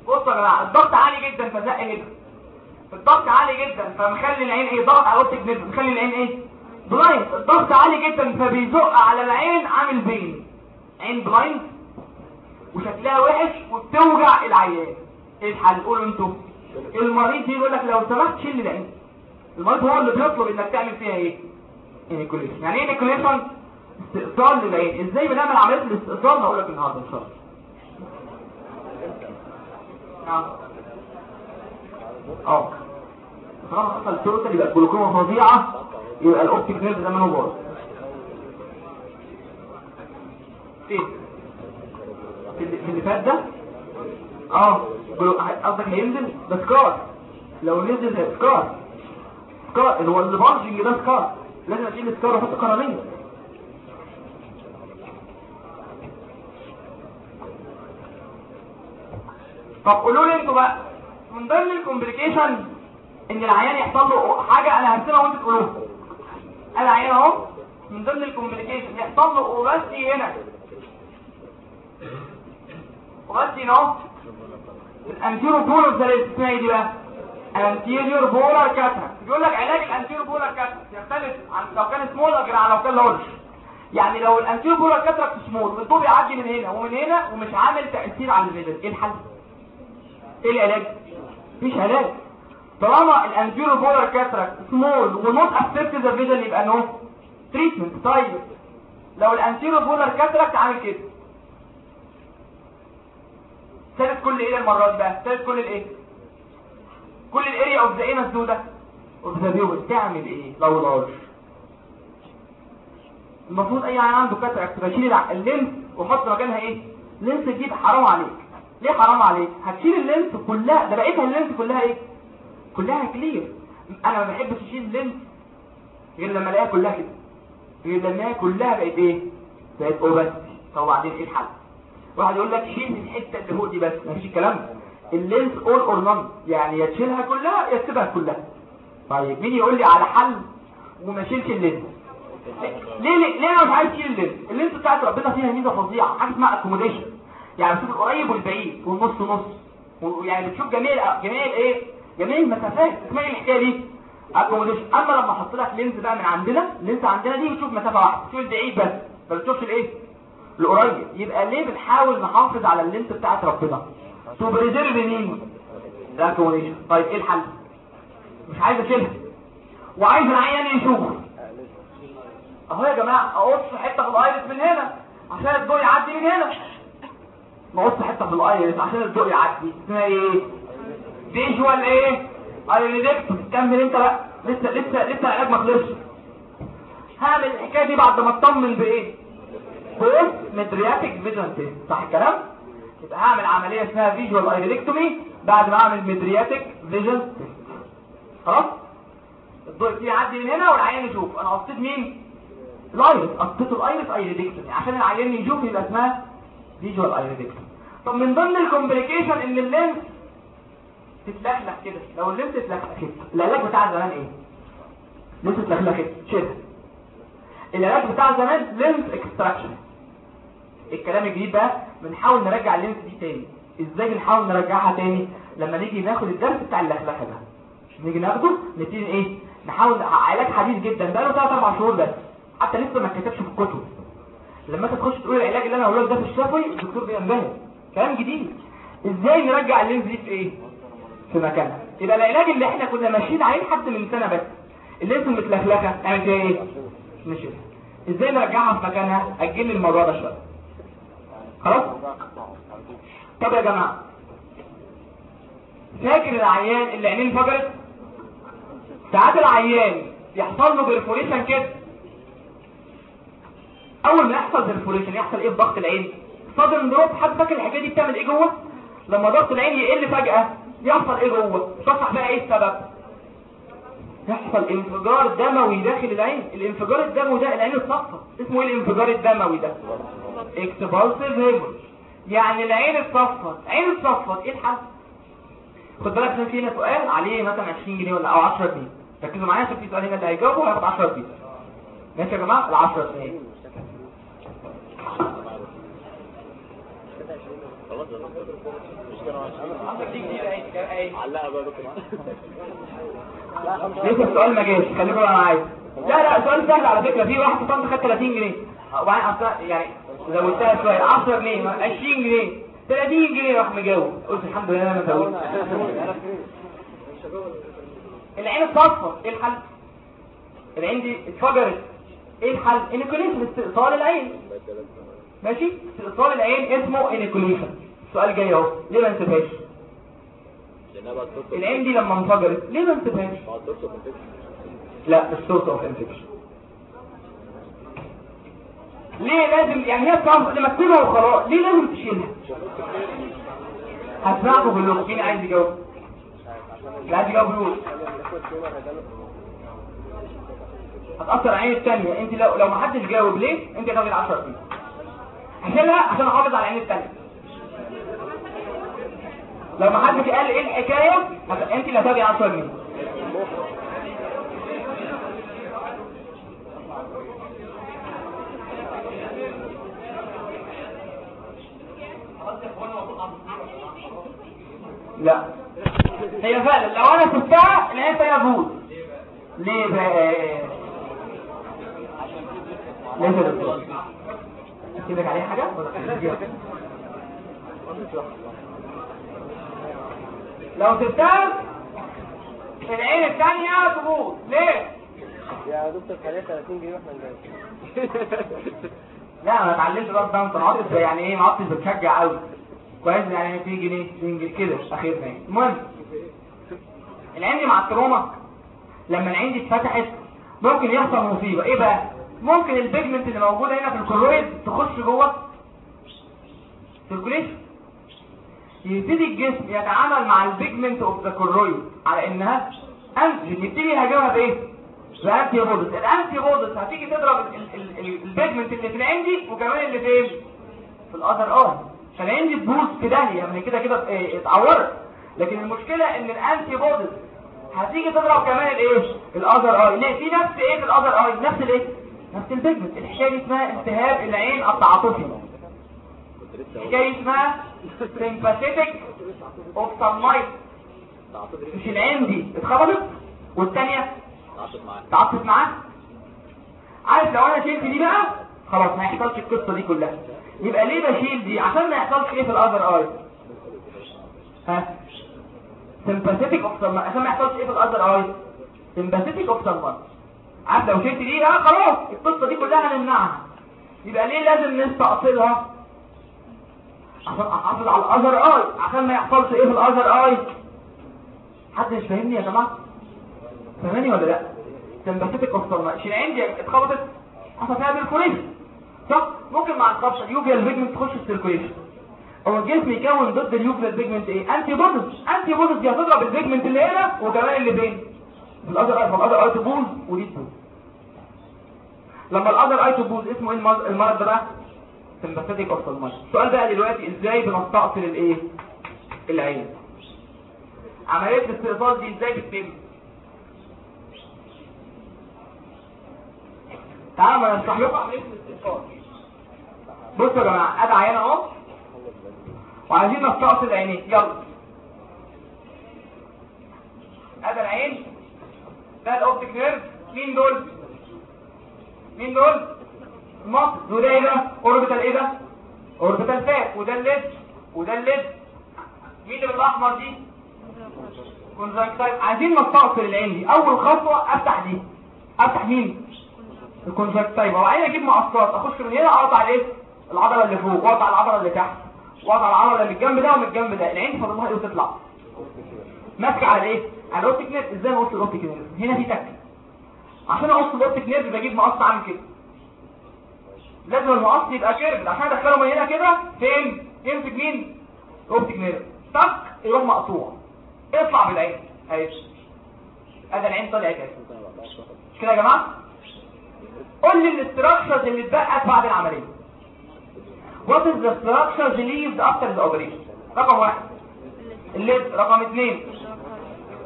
بصوا يا جماعة الضغط عالي جدا فزق هنا الضغط عالي جدا فمخلي العين إيه ضغط على اوضه النفس مخلي العين إيه blind الضغط عالي جدا فبيزق على العين عامل pain عين blind وشكلها وحش وبتوجع العيان إيه الحل قولوا أنتوا المريض يقول لك لو سمحت شيل العين المريض هو اللي بيطلب انك تعمل فيها إيه enucleation يعني إيه enucleation استئصال للعين. إزاي بنعمل عملية الاستئصال هقول لك النهارده إن شاء الله. نعم. آه. طالما حصل total يبقى الجلوكوما فظيعة يبقى ال optic nerve منه باظ فين؟ في اللي- فات ده؟ آه. قصدك هينزل؟ ده scar. لو نزل scar. scar اللي هو اللي bulging ده scar. لازم أشيل ال scar وأحط قرنيه طب قولوا لي أنتوا بقى من ضمن ال complication ان العيان يحصل له حاجة أنا هرسمها وانتوا تقولوها العيان اهو من ضمن ال complication يحصل له opacity هنا. opacity هنا أهو. ال anterior polar ده اسمها إيه دي بقى؟ anterior polar cataract بيقول لك علاج ال anterior polar cataract يختلف عن لو كان سمول غير عن لو كان large يعني لو ال anterior polar cataract small والضوء بيعدي من هنا ومن هنا ومش عامل تأثير على ال vision إيه الحل؟ إيه العلاج؟ مفيش علاج. طالما ال anterior polar cataract small و not affect the vision يبقى no treatment طيب لو ال anterior polar cataract عامل كده. سادد كل إيه المره دي بقى. سادد كل الايه كل ال area of the إيه مسدوده of the view تعمل إيه؟ لو large المفروض أي عيان عنده cataract بشيل ال lens واحط مكانها إيه؟ lens جديد حرام عليك. ليه حرام عليك؟ هتشيل ال lens كلها. ده بقيتها ال lens كلها إيه؟ كلها clear. أنا ما بحبش أشيل ال lens غير لما ألاقيها كلها كده. غير لما الاقيها كلها بقت إيه؟ بقت opacity طب وبعدين إيه الحل؟ واحد يقول لك شيل الحته اللي فوق دي بس. مفيش الكلام ده. ال lens all or none يعني يا تشيلها كلها يا تسيبها كلها. طيب مين يقول لي على حل وما شيلش ال lens؟ ليه ليه ليه أنا مش عايز أشيل ال lens؟ ال lens بتاعت ربنا فيها ميزة فظيعة. حاجة اسمها accommodation يعني بتشوف القريب والبعيد والنص نص. ويعني بتشوف جميع جميع الايه جميع المسافات. اسمها إيه الحكاية دي. accommodation أما لما أحط لك lens بقى من عندنا ال lens عندنا دي بتشوف مسافة واحدة تشوف البعيد بس. ما بتشوفش الإيه؟ القريب. يبقى ليه بنحاول نحافظ على ال lens بتاعت ربنا؟ to preserve مين؟ ال accommodation طيب إيه الحل؟ مش عايز أشيلها. وعايز العيان يشوف. أهو يا جماعة أقص حتة في ال iris من هنا عشان الضوء يعدي من هنا. نقص حتة في ال iris عشان الضوء يعدي. اسمها إيه؟ visual إيه؟ iridect كمل انت بقى. لسه لسه لسه العلاج ما خلصش. هعمل الحكاية دي بعد ما اطمن بإيه؟ post mydriatic vision test. صح الكلام؟ يبقى هعمل عملية اسمها visual iridectomy بعد ما أعمل mydriatic vision test. خلاص؟ الضوء يبتدي يعدي من هنا والعيان يشوف. أنا قصيت مين؟ ال iris. قطته ال iris iridectomy. عشان العيان يشوف يبقى اسمها visual iridectomy طب من ضمن ال complication إن ال lens تتلخلخ كده. لو اتلخلخ كده. العلاج بتاع زمان إيه؟ اتلخلخ كده. كده العلاج بتاع زمان lens extraction الكلام الجديد بقى بنحاول نرجع ال lens دي تاني. إزاي بنحاول نرجعها تاني؟ لما نيجي ناخد الدرس بتاع اللخلخة ده. نيجي ناخده؟ نبتدي إيه؟ نحاول علاج حديث جدا. بقى له 3 4 شهور بس. حتى لسه ما اتكتبش في الكتب. لما انت تخش تقول العلاج اللي أنا هقوله ده في الشفوي الدكتور بينبهر كلام جديد. إزاي نرجع ال lens دي في إيه؟ في مكانها يبقى العلاج اللي إحنا كنا ماشيين عليه لحد من سنة بس. ال lens المتلخلخه نعمل فيها إيه؟ مشي إزاي نرجعها في مكانها؟ أجل الموضوع ده شوية. خلاص؟ طب يا جماعة. فاكر العيان اللي عينيه انفجرت؟ ساعات العيان يحصل له perforation كده. أول ما يحصل perforation يحصل إيه؟ ضغط العين. sudden drop فاكر الحكاية دي بتعمل إيه جوه؟ لما ضغط العين يقل فجأة يحصل إيه جوه؟ تصح بقى إيه السبب؟ يحصل انفجار دموي داخل العين. الانفجار الدموي ده العين اتصفى اسمه إيه الانفجار الدموي ده؟ expulsive hemorrhage يعني العين اتصفت عين اتصفت إيه الحل؟ خد بالك عشان في هنا سؤال عليه مثلا 20 جنيه ولا أو 10 جنيه. ركزوا معايا عشان في سؤال هنا اللي هيجاوبه هياخد 10 جنيه. ماشي يا جماعة؟ ال 10 جنيه خلاص يا دكتور مش كانوا عشان علقها بقى دكتور لسه السؤال ما جاش خليكم معايا لا لا سؤال سهل على فكرة. في واحد صمت خد 30 جنيه. وبعدين أصلا يعني زودتها شوية. 10 جنيه 20 جنيه 30 جنيه راح مجاوب. قلت الحمد لله أنا زودت. العين اتصفت إيه الحل؟ العين دي اتفجرت. إيه الحل؟ enucleation استئصال العين. ماشي؟ استئصال العين اسمه enucleation السؤال جاي اهو. ليه ما نسيبهاش العين دي لما انفجرت ليه ما نسيبهاش لا مش source of ليه لازم؟ يعني هي بتعرف لما تسيبها وخلاص ليه لازم تشيلها؟ هسمعكم كلكم مين عايز يجاوب؟ اللي عايز يجاوب هتأثر العين الثانية انت لو لو ما حدش جاوب ليه انت هتاخد 10 جنيه هشيلها عشان احافظ على العين الثانية لو ما حدش قال إيه الحكاية انت اللي هتاخدي 10 جنيه لا. هي فعلا لو أنا سبتها العين بوز ليه؟ بقى يا دكتور كده عليه حاجة؟ لو سبتها العين الثانية تبوظ. ليه؟ يا دكتور خليها 30 جنيه وإحنا نجاي لا أنا اتعلمت بقى ده انت عدتش يعني إيه عدتش بتشجع قوي. كويس يعني 2 جنيه 2 جنيه كده أخيرا يعني. المهم العين دي مع التروما لما العين دي اتفتحت ممكن يحصل مصيبة. إيه بقى؟ ممكن ال pigment اللي موجوده هنا في ال choroid تخش جوه circulation يبتدي الجسم يتعامل مع ال pigment of the choroid على إنها anti يبتدي يهاجمها بإيه؟ ب antibodies ال antibodies هتيجي تضرب ال- ال- ال- ال pigment اللي في العين دي وكمان اللي فين في ال other. eye. عشان العين دي تبوظ في داهية. يعني كده كده إيه، اتعورت. لكن المشكلة إن ال antibodies هتيجي تضرب كمان الايه ال other. eye ليه في نفس إيه؟ في ال other. eye نفس الإيه؟ ال pigment الحكاية دي اسمها التهاب العين التعاطفي. الحكاية اسمها ophthalmitis تعاطف مش العين دي اتخبطت؟ والثانيه تعاطف معاه عارف لو أنا شلت دي بقى؟ خلاص ما يحصلش القصة دي كلها. يبقى ليه بشيل دي؟ عشان ما يحصلش إيه في ال other eye ها؟ sympathetic ophthalmitis عشان ما يحصلش إيه في ال other eye sympathetic ophthalmitis عارف لو شلت دي بقى خلاص القصة دي كلها هنمنعها يبقى ليه لازم نستأصلها؟ عشان أحافظ على ال other eye. عشان ما يحصلش إيه في ال other eye؟ حد مش فاهمني يا جماعة؟ فاهماني ولا لأ؟ sympathetic ophthalmitis العين دي اتخبطت. حصل فيها perforation صح؟ ممكن مع الخبطه ال uveal pigment تخش ال circulation هو الجسم يكون ضد ال uveal pigment إيه؟ antibodies. antibodies دي هتضرب ال pigment اللي هنا وكمان اللي فين في ال other eye فال other eye تبوظ ودي تبوظ لما ال other eye تبوظ اسمه إيه؟ المرض المرض ده؟ بقى sympathetic ophthalmitis السؤال بقى دلوقتي إزاي بنستأصل الإيه؟ العين؟ عمليه الاستئصال دي إزاي بتتم؟ تعالوا ما نشرح لكم عمليه الاستئصال بصوا يا جماعة ادي عيان أهو. وعايزين نستأصل عينيه. يلا. ادي العين. ده ال optic nerve مين دول مين دول muscle وده إيه ده orbital إيه ده orbital fat وده ال lid وده ال lid مين اللي بالاحمر دي conjunctiva عايزين نستأصل العين دي. أول خطوة أفتح دي. أفتح مين؟ ال conjunctiva وبعدين أجيب مقصات. أخش من هنا أقطع الإيه؟ العضلة اللي فوق. وأقطع العضلة اللي تحت. وأقطع العضلة اللي من الجنب ده ومن الجنب ده. العين فاضل لها إيه وتطلع. ماسكه على إيه؟ على ال optic nerve إزاي نقص ال optic nerve هنا في تك عشان اقص ال optic nerve بجيب مقص عامل كده. لازم المقص يبقى curved عشان ادخله من هنا كده. فين؟ يمسك مين ال optic nerve تك يروح مقطوع. اطلع بالعين. اهي أدي العين مش كده يا جماعة؟ قول لي ال structures اللي اتبقت بعد العملية. What is the structures relieved after the operation رقم واحد. ال lid رقم اثنين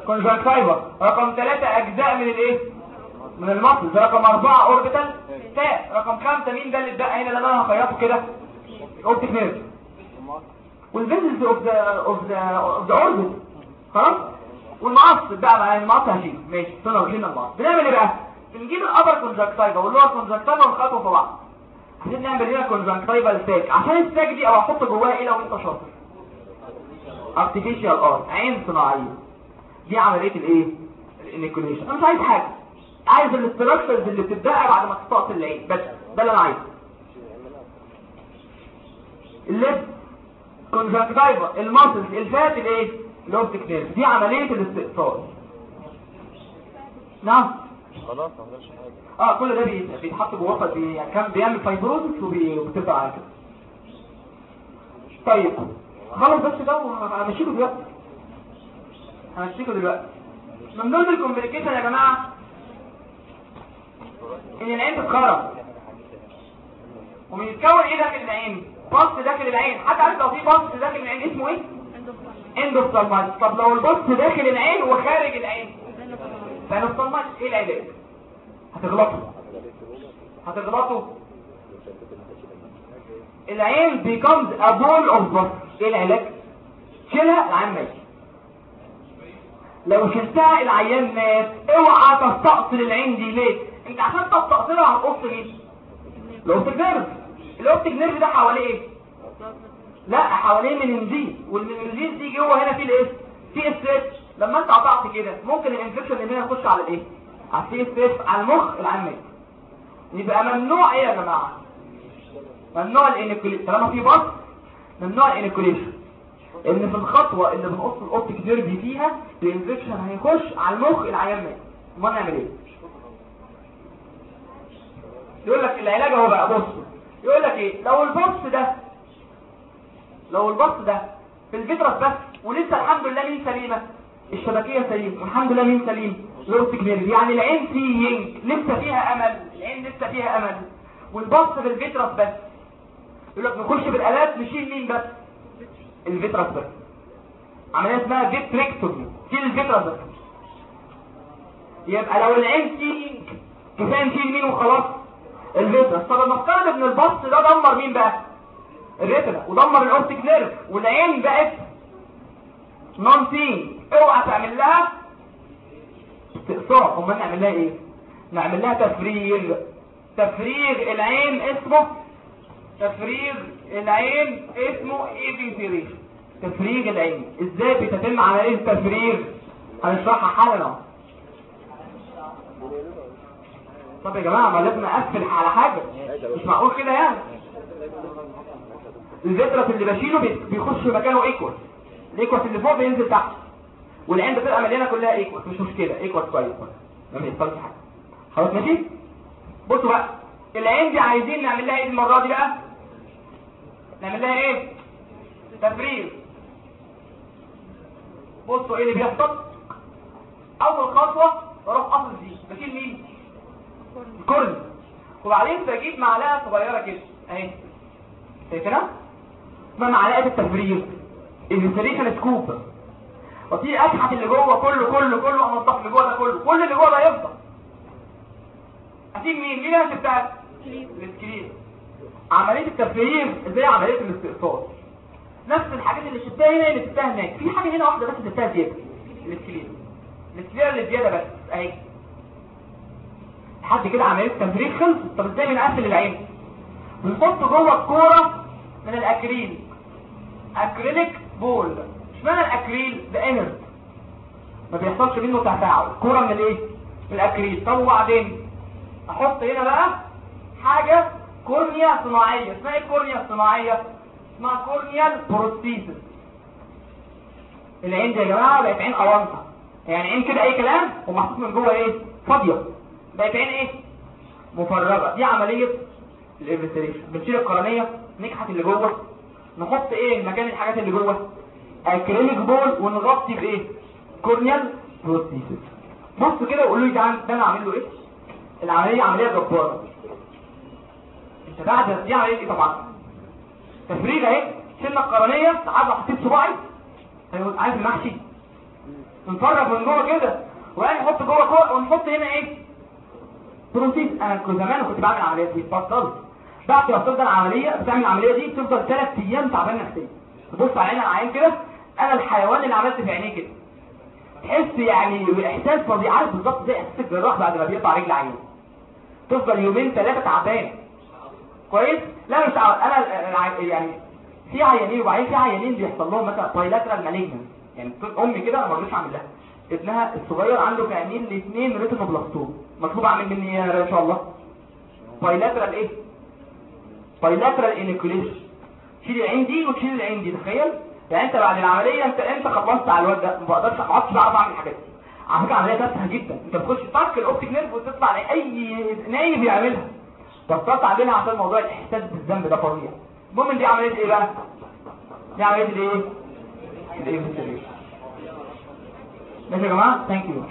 conjunctiva رقم ثلاثة أجزاء من الإيه؟ من ال muscle. رقم أربعة orbital fat. رقم خمسة. مين ده اللي اتبقى هنا اللي أنا هخيطه كده؟ ال optic nerve. وال vessels of the of the of the orbit خلاص؟ والمقص بقى بقى المقص هشيل ماشي. استنى وشيلنا المقص بنعمل إيه بقى؟ بنجيب ال upper conjunctiva وال lower conjunctiva ونخيطهم في بعض. عايزين نعمل هنا conjunctival sac عشان ال sac دي أو أحط جواها إيه لو أنت شاطر؟ Artificial eye. عين صناعية. دي عملية الايه؟ ال enucleation أنا مش عايز حاجة. عايز ال structures اللي بتتبقى بعد ما تستأصل العين. بس ده اللي أنا عايزه. ال lid conjunctiva ال muscles ال fat الايه؟ ال optic nerve. دي عملية الاستئصال. نعم؟ خلاص ما حاجة. آه كل ده بي- بيتحط جوه يعني كان بيعمل fibrosis وبتبقى على كده. طيب. خلص بس ده وهمشيكوا دلوقتي. همشيكوا دلوقتي من ضمن ال complication يا جماعة ان العين تتخرج ومن يتكون إيه داخل العين pus داخل العين حد عارف لو في pus داخل العين اسمه إيه endophthalmitis طب لو ال pus داخل العين وخارج العين panophthalmitis إيه العلاج هتغلطوا هتغلطوا العين becomes a ball of pus إيه العلاج شيلها العين ماشي لو شلتها العيان مات اوعى تستأصل العين دي ليه؟ انت عشان تستأصلها هتقص مين؟ ال optic nerve ال optic nerve ده حواليه إيه؟ لا حواليه meninges وال meninges دي جوه هنا في الايه في CSF لما انت قطعت كده ممكن ال infection اللي هنا يخش على الايه على ال CSF على المخ العيان مات. يبقى ممنوع إيه يا جماعة؟ ممنوع ال enucleation. طالما في pus ممنوع ال enucleation. ان في الخطوة اللي بنقص ال optic nerve فيها ال infection هيخش على المخ العيان مات أمال نعمل إيه؟ يقول لك العلاج أهو بقى بص. يقول لك إيه؟ لو ال pus ده لو ال pus ده في ال vitreous بس ولسه الحمد لله مين سليمة؟ الشبكية سليمة. والحمد لله مين سليم؟ ال optic nerve يعني العين seeing لسه فيها أمل. العين لسه فيها أمل. وال pus في ال vitreous بس. يقول لك نخش بالالات نشيل مين بس؟ ال vitreous بس عملية اسمها vitrectomy شيل ال vitreous بس يبقى لو العين seeing كفايه نشيل مين وخلاص؟ ال vitreous طب نفترض إن ال pus ده دمر مين بقى؟ ال retina ودمر ال optic nerve. والعين بقت non seeing اوعى تعمل لها استئصال. امال نعمل لها إيه؟ نعمل لها تفريغ. تفريغ العين اسمه تفريغ العين اسمه evisceration تفريغ العين. إزاي بتتم عمليه التفريغ؟ هنشرحها حالا طب يا جماعة ما لازم أقفل على حاجة. مش معقول كده يعني؟ ال vitreous اللي بشيله بي- بيخش مكانه aqueous. ال aqueous اللي فوق بينزل تحت. والعين بتبقى مليانة كلها aqueous. مش مشكلة. aqueous كويس. ما بيحصلش حاجة خلاص ماشي؟ بصوا بقى. العين دي عايزين نعمل لها إيه المرة دي بقى؟ نعمل لها إيه؟ تفريغ بصوا إيه اللي بيحصل؟ أول خطوة بروح قاصص دي بشيل مين؟ ال cornea. وبعدين بجيب معلقة صغيرة كده. أهي. شايفينها؟ اسمها معلقة التفريغ ال evisceration scoop واكحت اللي جوه كله كله كله انضف اللي جوه ده كله. كل اللي جوه ده يفضل. هتيجي مين؟ مين اللي بتاعت ال sclera. عملية التفريغ زي عملية الاستئصال. نفس الحاجات اللي شفتها هنا اللي شفتها هناك. في حاجة هنا واحدة بس شفتها زيادة. ال sclera ال sclera اللي زيادة بس. أهي. لحد كده عملية التفريغ خلصت. طب إزاي بنقفل العين؟ بنحط جوه الكورة من ال acrylic. acrylic ball. إشمعنى الأكريل؟ ده inert ما بيحصلش منه تفاعل. كورة من الايه من الأكريل. طب وبعدين؟ أحط هنا بقى حاجة cornea صناعيه اسمها إيه ال cornea الصناعيه اسمها corneal prosthesis العين دي يا جماعة بقت عين اونطه يعني عين كده اي كلام ومحطوط من جوه إيه فاضيه بقت عين إيه مفرغه دي عمليه ال evisceration بنشيل القرنيه نكحت اللي جوه نحط إيه مكان الحاجات اللي جوه acrylic ball ونغطي بايه corneal prosthesis بصوا كده وقولوا لي ده أنا عامل له إيه العملية عمليه جباره انت بعد عمليه إيه طبعا. تفريغ اهي شلنا القرنيه تعالى حطيت صباعي. أيوة، عارف المحشي. نفرغ من جوه كده. وبعدين نحط جوه كوع ونحط هنا إيه؟ بروتين. أنا كنت زمان كنت بعمل العمليات دي بطلت. بعد ما بتفضل العملية بتعمل العملية دي بتفضل ثلاث أيام تعبان نفسيا. تبص على عين العين كده. أنا الحيوان اللي عملت في عينيه كده. تحس يعني باحساس فظيع. عارف بالظبط زي إحساس الجراح بعد ما بيقطع رجل عينه؟ تفضل يومين ثلاثة تعبان. كويس؟ لا مش ع- أنا يعني في عيانين وبعدين في عيانين بيحصل لهم مثلا bilateral malignancy يعني أمي كده أنا ما رضيتش أعمل لها. ابنها الصغير عنده عينين الاثنين retinoblastoma مطلوب أعمل مني إيه إن شاء الله؟ bilateral إيه؟ bilateral enucleation شيل العين دي وتشيل العين دي تخيل؟ يعني أنت بعد العملية أنت انت خلصت على الواد ده؟ ما بقدرش ما عدتش بعرف أعمل الحاجات دي. على فكرة عملية تافهة جدا. أنت بتخش طرق ال optic nerve وتطلع اي ناي بيعملها بطلت اعملها عشان موضوع الاحساس بالذنب ده فظيع. المهم دي عمليه إيه بقى؟ دي عمليه الايه الايه ماشي يا جماعة؟ thank you